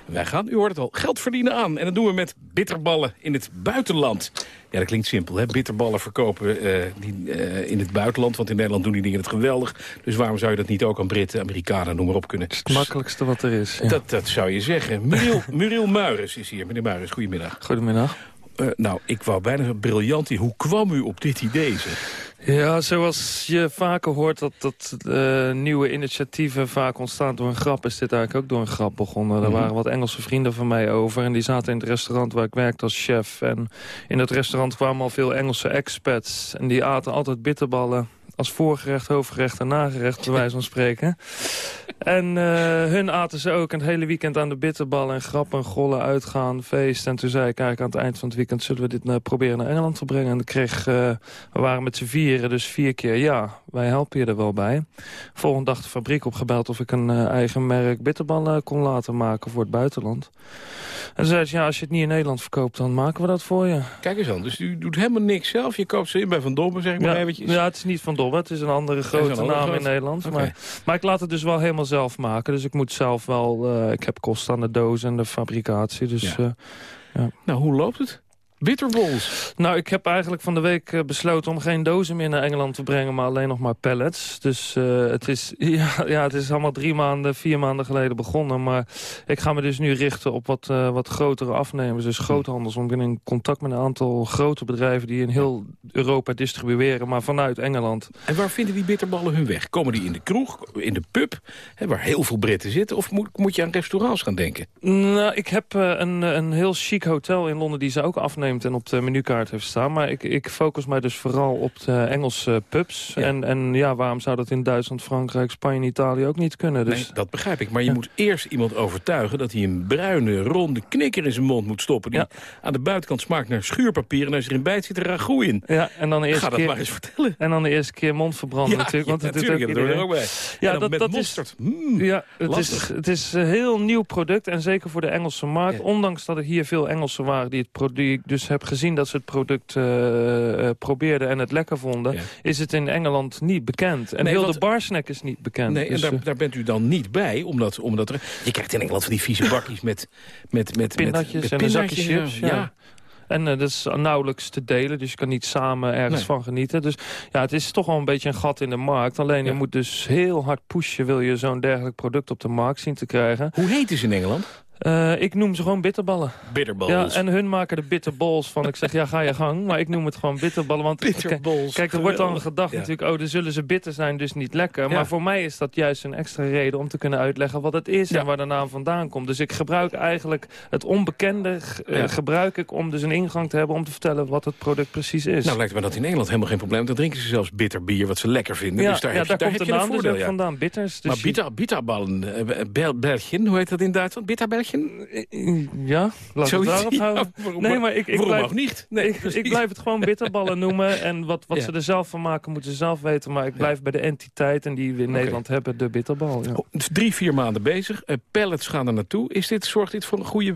[SPEAKER 13] Wij gaan, u hoort het al, geld verdienen aan. En dat doen we met bitterballen in het buitenland. Ja, dat klinkt simpel, hè? Bitterballen verkopen uh, die, uh, in het buitenland. Want in Nederland doen die dingen het geweldig. Dus waarom zou je dat niet ook aan Britten, Amerikanen, noem maar op kunnen?
[SPEAKER 22] Het makkelijkste wat er is. Ja.
[SPEAKER 13] Dat, dat zou je zeggen. Muriel, Muriel Muiris is hier. Meneer Muiris, goedemiddag.
[SPEAKER 22] Goedemiddag.
[SPEAKER 13] Uh, nou, ik wou bijna briljant. Hoe kwam u op dit idee, zeg?
[SPEAKER 22] Ja, zoals je vaker hoort dat, dat uh, nieuwe initiatieven vaak ontstaan door een grap... is dit eigenlijk ook door een grap begonnen. Mm -hmm. Er waren wat Engelse vrienden van mij over... en die zaten in het restaurant waar ik werkte als chef. En in dat restaurant kwamen al veel Engelse expats... en die aten altijd bitterballen als voorgerecht, hoofdgerecht en nagerecht, bij wijze van spreken. En uh, hun aten ze ook een hele weekend aan de bitterballen en grappen en gollen uitgaan, feest. En toen zei ik eigenlijk aan het eind van het weekend... zullen we dit uh, proberen naar Engeland te brengen? En ik kreeg, uh, we waren met z'n vieren, dus vier keer ja. Wij helpen je er wel bij. Volgende dag de fabriek opgebeld of ik een eh, eigen merk bitterballen kon laten maken voor het buitenland. En ze zei ze, ja, als je het niet in Nederland verkoopt, dan maken we dat voor je.
[SPEAKER 13] Kijk eens aan, dus u doet helemaal niks zelf. Je koopt ze in bij Van Dobbe, zeg ik maar
[SPEAKER 22] Ja,
[SPEAKER 13] eventjes.
[SPEAKER 22] ja, het is niet Van Dobbe, het is een andere
[SPEAKER 13] een
[SPEAKER 22] grote
[SPEAKER 13] andere
[SPEAKER 22] naam in Nederland. Maar, maar ik laat het dus wel helemaal zelf maken. Dus ik moet zelf wel, eh, ik heb kosten aan de doos en de fabricatie. Dus,
[SPEAKER 13] Ja.
[SPEAKER 22] eh, ja.
[SPEAKER 13] Nou, hoe loopt het? Bitterballs.
[SPEAKER 22] Nou, ik heb eigenlijk van de week eh, besloten om geen dozen meer naar Engeland te brengen, maar alleen nog maar pallets. Dus eh, het, is, ja, ja, het is allemaal drie maanden, vier maanden geleden begonnen. Maar ik ga me dus nu richten op wat, eh, wat grotere afnemers, dus groothandels. Ik ben in contact met een aantal grote bedrijven die in heel Europa distribueren, maar vanuit Engeland.
[SPEAKER 13] En waar vinden die bitterballen hun weg? Komen die in de kroeg, in de pub, hè, waar heel veel Britten zitten? Of moet, moet je aan restaurants gaan denken?
[SPEAKER 22] Nou, ik heb een, een heel chic hotel in Londen die ze ook en op de menukaart heeft staan. Maar ik, ik focus mij dus vooral op de Engelse pubs. En, en ja, waarom zou dat in Duitsland, Frankrijk, Spanje en Italië ook niet kunnen? Dus...
[SPEAKER 13] Nee, dat begrijp ik. Maar je moet eerst iemand overtuigen... dat hij een bruine, ronde knikker in zijn mond moet stoppen... die aan de buitenkant smaakt naar schuurpapier... en als je erin bijt zit er ragout in.
[SPEAKER 22] Ja, en dan de eerste
[SPEAKER 13] Ga dat
[SPEAKER 22] keer,
[SPEAKER 13] maar eens vertellen.
[SPEAKER 22] En dan de eerste keer mond verbranden
[SPEAKER 13] Ja,
[SPEAKER 22] natuurlijk. Want
[SPEAKER 13] ja,
[SPEAKER 22] het
[SPEAKER 13] natuurlijk, dat er ook bij.
[SPEAKER 22] Ja, dat,
[SPEAKER 13] met
[SPEAKER 22] dat
[SPEAKER 13] mosterd.
[SPEAKER 22] Is, ja, het is, het is een heel nieuw product. En zeker voor de Engelse markt. Ondanks dat er hier veel Engelsen waren die het product... dus heb gezien dat ze het product eh, eh, probeerden en het lekker vonden... is het in Engeland niet bekend. En
[SPEAKER 13] Nee,
[SPEAKER 22] heel
[SPEAKER 13] want-
[SPEAKER 22] de barsnack is niet bekend.
[SPEAKER 13] Nee, en
[SPEAKER 22] Dus,
[SPEAKER 13] daar,
[SPEAKER 22] eh,
[SPEAKER 13] daar bent u dan niet bij, omdat, omdat er... Je krijgt in Engeland van die vieze bakjes met... met, met
[SPEAKER 22] Pinnatjes
[SPEAKER 13] met,
[SPEAKER 22] en
[SPEAKER 13] met
[SPEAKER 22] een zakje chips. Ja. En eh, dat is nauwelijks te delen, dus je kan niet samen ergens
[SPEAKER 13] Nee.
[SPEAKER 22] van genieten. Dus ja, het is toch wel een beetje een gat in de markt. Alleen je moet dus heel hard pushen, wil je zo'n dergelijk product op de markt zien te krijgen.
[SPEAKER 13] Hoe heet het in Engeland?
[SPEAKER 22] Eh, ik noem ze gewoon bitterballen.
[SPEAKER 13] Bitterballs.
[SPEAKER 22] Ja, en hun maken de bitterballs van. Ik zeg, ja, ga je gang. Maar ik noem het gewoon bitterballen. Want
[SPEAKER 13] Bitterballs,
[SPEAKER 22] kijk, er wordt dan gedacht
[SPEAKER 13] Ja.
[SPEAKER 22] natuurlijk... oh, dan zullen ze bitter zijn, dus niet lekker.
[SPEAKER 13] Ja.
[SPEAKER 22] Maar voor mij is dat juist een extra reden om te kunnen uitleggen wat het is... en waar de naam vandaan komt. Dus ik gebruik eigenlijk het onbekende... eh, gebruik ik om dus een ingang te hebben... om te vertellen wat het product precies is.
[SPEAKER 13] Nou, lijkt me dat in Engeland helemaal geen probleem. Dan drinken ze zelfs bitter bier, wat ze lekker vinden.
[SPEAKER 22] Ja,
[SPEAKER 13] dus daar
[SPEAKER 22] ja,
[SPEAKER 13] heb je,
[SPEAKER 22] daar
[SPEAKER 13] daar
[SPEAKER 22] komt
[SPEAKER 13] heb
[SPEAKER 22] de naam dus
[SPEAKER 13] voordeel,
[SPEAKER 22] vandaan, bitters. Dus
[SPEAKER 13] maar bitter, bitterballen, eh, Bel, Belgien, hoe heet dat in Duitsland? Bitterbelgien?
[SPEAKER 22] Ja, laat
[SPEAKER 13] Zoiets,
[SPEAKER 22] het daarop
[SPEAKER 13] ja,
[SPEAKER 22] houden.
[SPEAKER 13] waarom-
[SPEAKER 22] nee, maar ik, ik blijf,
[SPEAKER 13] niet? Nee,
[SPEAKER 22] ik, ik
[SPEAKER 13] precies.
[SPEAKER 22] blijf het gewoon bitterballen noemen. En wat, wat
[SPEAKER 13] Ja.
[SPEAKER 22] ze er zelf van maken, moeten ze zelf weten. Maar ik blijf bij de entiteit en die we in Nederland hebben, de bitterbal. Ja.
[SPEAKER 13] Drie, vier maanden bezig. Eh, pallets gaan er naartoe. Is dit, zorgt dit voor een goede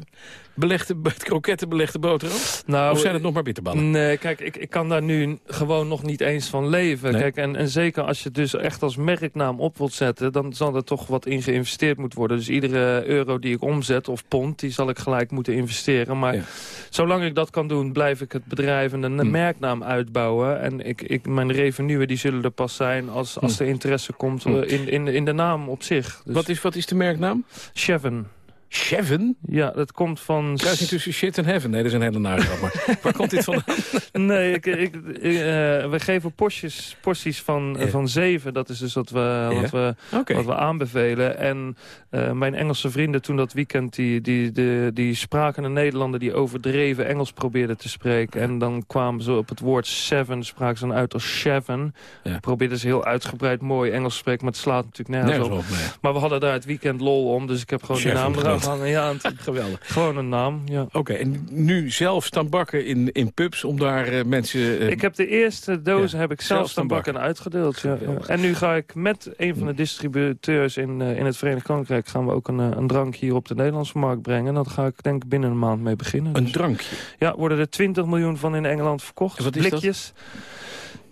[SPEAKER 13] belegde, kroketten belegde boterham?
[SPEAKER 22] Nou,
[SPEAKER 13] of zijn het nog maar bitterballen?
[SPEAKER 22] Nee, kijk, ik, ik kan daar nu gewoon nog niet eens van leven.
[SPEAKER 13] Nee.
[SPEAKER 22] Kijk, en, en zeker als je het dus echt als merknaam op wilt zetten... dan zal er toch wat in geïnvesteerd moeten worden. Dus iedere euro die ik omzet, of pond, die zal ik gelijk moeten investeren. Maar zolang ik dat kan doen, blijf ik het bedrijf en de
[SPEAKER 13] Hm.
[SPEAKER 22] merknaam uitbouwen. En ik, ik, mijn revenuen die zullen er pas zijn als, als
[SPEAKER 13] Hm.
[SPEAKER 22] er interesse komt
[SPEAKER 13] Hm.
[SPEAKER 22] eh, in, in, in de naam op zich. Dus
[SPEAKER 13] Wat, is, wat is de merknaam?
[SPEAKER 22] Chevin.
[SPEAKER 13] Chevin?
[SPEAKER 22] Ja, dat komt van...
[SPEAKER 13] Kruising tussen shit en heaven. Nee, dat is een hele nare grap. Maar waar komt dit vandaan?
[SPEAKER 22] Nee, ik, ik, ik, eh, we geven porties, porties van, van zeven. Dat is dus wat we, wat we, wat we aanbevelen. En eh, mijn Engelse vrienden toen dat weekend... die, die, die, die spraken een Nederlander die overdreven Engels probeerde te spreken. En dan kwamen ze op het woord seven, spraken ze dan uit als seven. Probeerden ze heel uitgebreid mooi Engels te spreken... maar het slaat natuurlijk nergens,
[SPEAKER 13] Nergens
[SPEAKER 22] op.
[SPEAKER 13] op, nee.
[SPEAKER 22] Maar we hadden daar het weekend lol om, dus ik heb gewoon de naam
[SPEAKER 13] Geweldig.
[SPEAKER 22] Gewoon een naam, ja.
[SPEAKER 13] Oké, en nu zelf staan bakken in, in pubs om daar eh, mensen... eh,
[SPEAKER 22] Ik heb de eerste dozen
[SPEAKER 13] Ja,
[SPEAKER 22] heb ik
[SPEAKER 13] zelf
[SPEAKER 22] zelf
[SPEAKER 13] staan
[SPEAKER 22] staan bakken en uitgedeeld. Ja. En nu ga ik met een van de distributeurs in, eh, in het Verenigd Koninkrijk... gaan we ook een, een drank hier op de Nederlandse markt brengen. En daar ga ik denk ik binnen een maand mee beginnen.
[SPEAKER 13] Een
[SPEAKER 22] Dus-
[SPEAKER 13] drankje?
[SPEAKER 22] Ja, worden er 20 miljoen van in Engeland verkocht.
[SPEAKER 13] En wat is dat?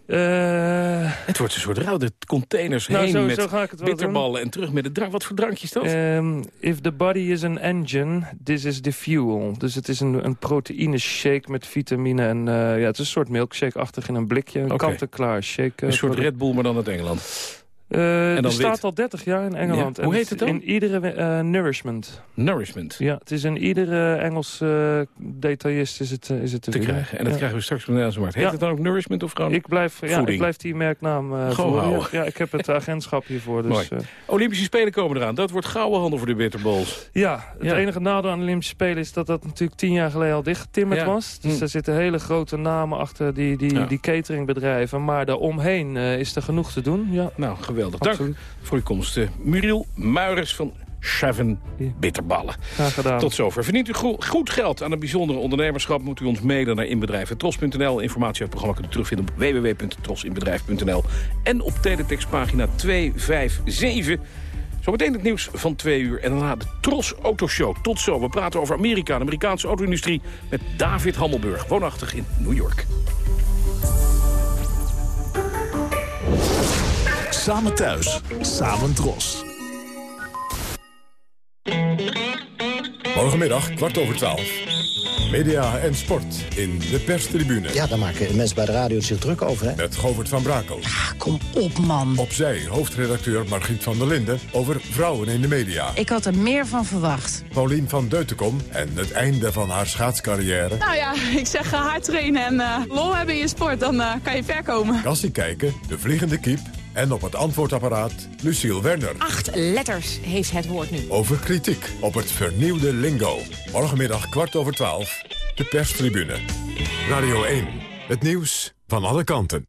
[SPEAKER 22] Eh,
[SPEAKER 13] Het wordt een soort ruil, containers
[SPEAKER 22] Nou,
[SPEAKER 13] heen
[SPEAKER 22] zo-
[SPEAKER 13] met
[SPEAKER 22] zo ga ik het wel
[SPEAKER 13] bitterballen en terug met de drank. Wat voor drankje is dat?
[SPEAKER 22] Ehm, if the body is an engine, this is the fuel. Dus het is een, een proteïne shake met vitamine. En eh, ja, het is een soort milkshake-achtig in een blikje. Een kant-en-klaar shake. eh,
[SPEAKER 13] een soort
[SPEAKER 22] product.
[SPEAKER 13] Red Bull, maar dan uit Engeland.
[SPEAKER 22] Eh,
[SPEAKER 13] En dan
[SPEAKER 22] er staat
[SPEAKER 13] wit.
[SPEAKER 22] al 30 jaar in Engeland.
[SPEAKER 13] Ja, hoe heet het dan?
[SPEAKER 22] In iedere eh, nourishment.
[SPEAKER 13] Nourishment.
[SPEAKER 22] Ja, het is in iedere Engelse eh, detailist is het, eh, is het te,
[SPEAKER 13] Te krijgen. En dat
[SPEAKER 22] Ja.
[SPEAKER 13] krijgen we straks op de Nederlandse markt. Heet
[SPEAKER 22] Ja.
[SPEAKER 13] het dan ook nourishment of gewoon
[SPEAKER 22] Ik blijf, ja, ik blijf die merknaam eh
[SPEAKER 13] Gewoon
[SPEAKER 22] voeren. Ja. ik heb het agentschap hiervoor. Dus, eh,
[SPEAKER 13] Olympische Spelen komen eraan. Dat wordt gouden handel voor de bitterballs.
[SPEAKER 22] Ja, het enige nadeel aan de Olympische Spelen is dat dat natuurlijk tien jaar geleden al dichtgetimmerd was. Dus
[SPEAKER 13] Hm.
[SPEAKER 22] er zitten hele grote namen achter die, die, die cateringbedrijven. Maar daaromheen eh is er genoeg te doen. Ja.
[SPEAKER 13] Nou, geweldig.
[SPEAKER 22] Absoluut.
[SPEAKER 13] Dank voor uw komst. Eh, Muriel Muiris van Seven bitterballen.
[SPEAKER 22] Graag gedaan.
[SPEAKER 13] Tot zover. Verdient u go- goed geld aan een bijzondere ondernemerschap... moet u ons mailen naar inbedrijventros.nl. Informatie uit het programma kunt u terugvinden op www.trosinbedrijf.nl. En op teletextpagina 257. Zometeen het nieuws van twee uur en daarna de Tros Autoshow. Tot zo. We praten over Amerika, de Amerikaanse auto-industrie... met David Hammelburg, woonachtig in New York.
[SPEAKER 23] Samen thuis, samen dros.
[SPEAKER 24] Morgenmiddag, kwart over twaalf. Media en sport in de perstribune.
[SPEAKER 25] Ja, daar maken mensen bij de radio zich druk over, hè?
[SPEAKER 24] Met Govert van Brakel.
[SPEAKER 25] Kom op, man.
[SPEAKER 24] Opzij, hoofdredacteur Margriet van der Linden over vrouwen in de media.
[SPEAKER 26] Ik had er meer van verwacht.
[SPEAKER 24] Paulien van Deutenkom en het einde van haar schaatscarrière.
[SPEAKER 27] Nou ja, ik zeg uh, hard trainen en uh, lol hebben in je sport, dan uh, kan je ver komen.
[SPEAKER 24] Kassie kijken, de vliegende kiep en op het antwoordapparaat Luciel Werner.
[SPEAKER 26] Acht letters heeft het woord nu.
[SPEAKER 24] Over kritiek op het vernieuwde lingo. Morgenmiddag kwart over twaalf, de perstribune. Radio 1, het nieuws van alle kanten.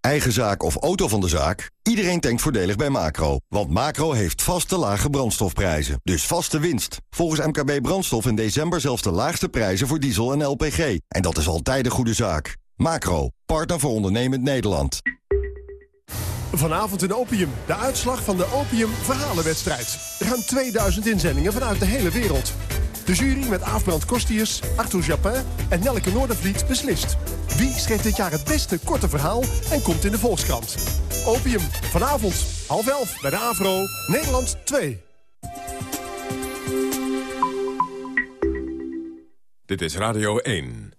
[SPEAKER 28] Eigen zaak of auto van de zaak? Iedereen denkt voordelig bij Macro. Want Macro heeft vaste lage brandstofprijzen. Dus vaste winst. Volgens MKB Brandstof in december zelfs de laagste prijzen voor diesel en LPG. En dat is altijd een goede zaak. Macro, partner voor ondernemend Nederland.
[SPEAKER 29] Vanavond in Opium, de uitslag van de Opium Verhalenwedstrijd. Er gaan 2000 inzendingen vanuit de hele wereld. De jury met Aafbrand Kostius, Arthur Japin en Nelke Noordervliet beslist. Wie schreef dit jaar het beste korte verhaal en komt in de Volkskrant? Opium, vanavond, half elf bij de AVRO, Nederland 2.
[SPEAKER 24] Dit is Radio 1.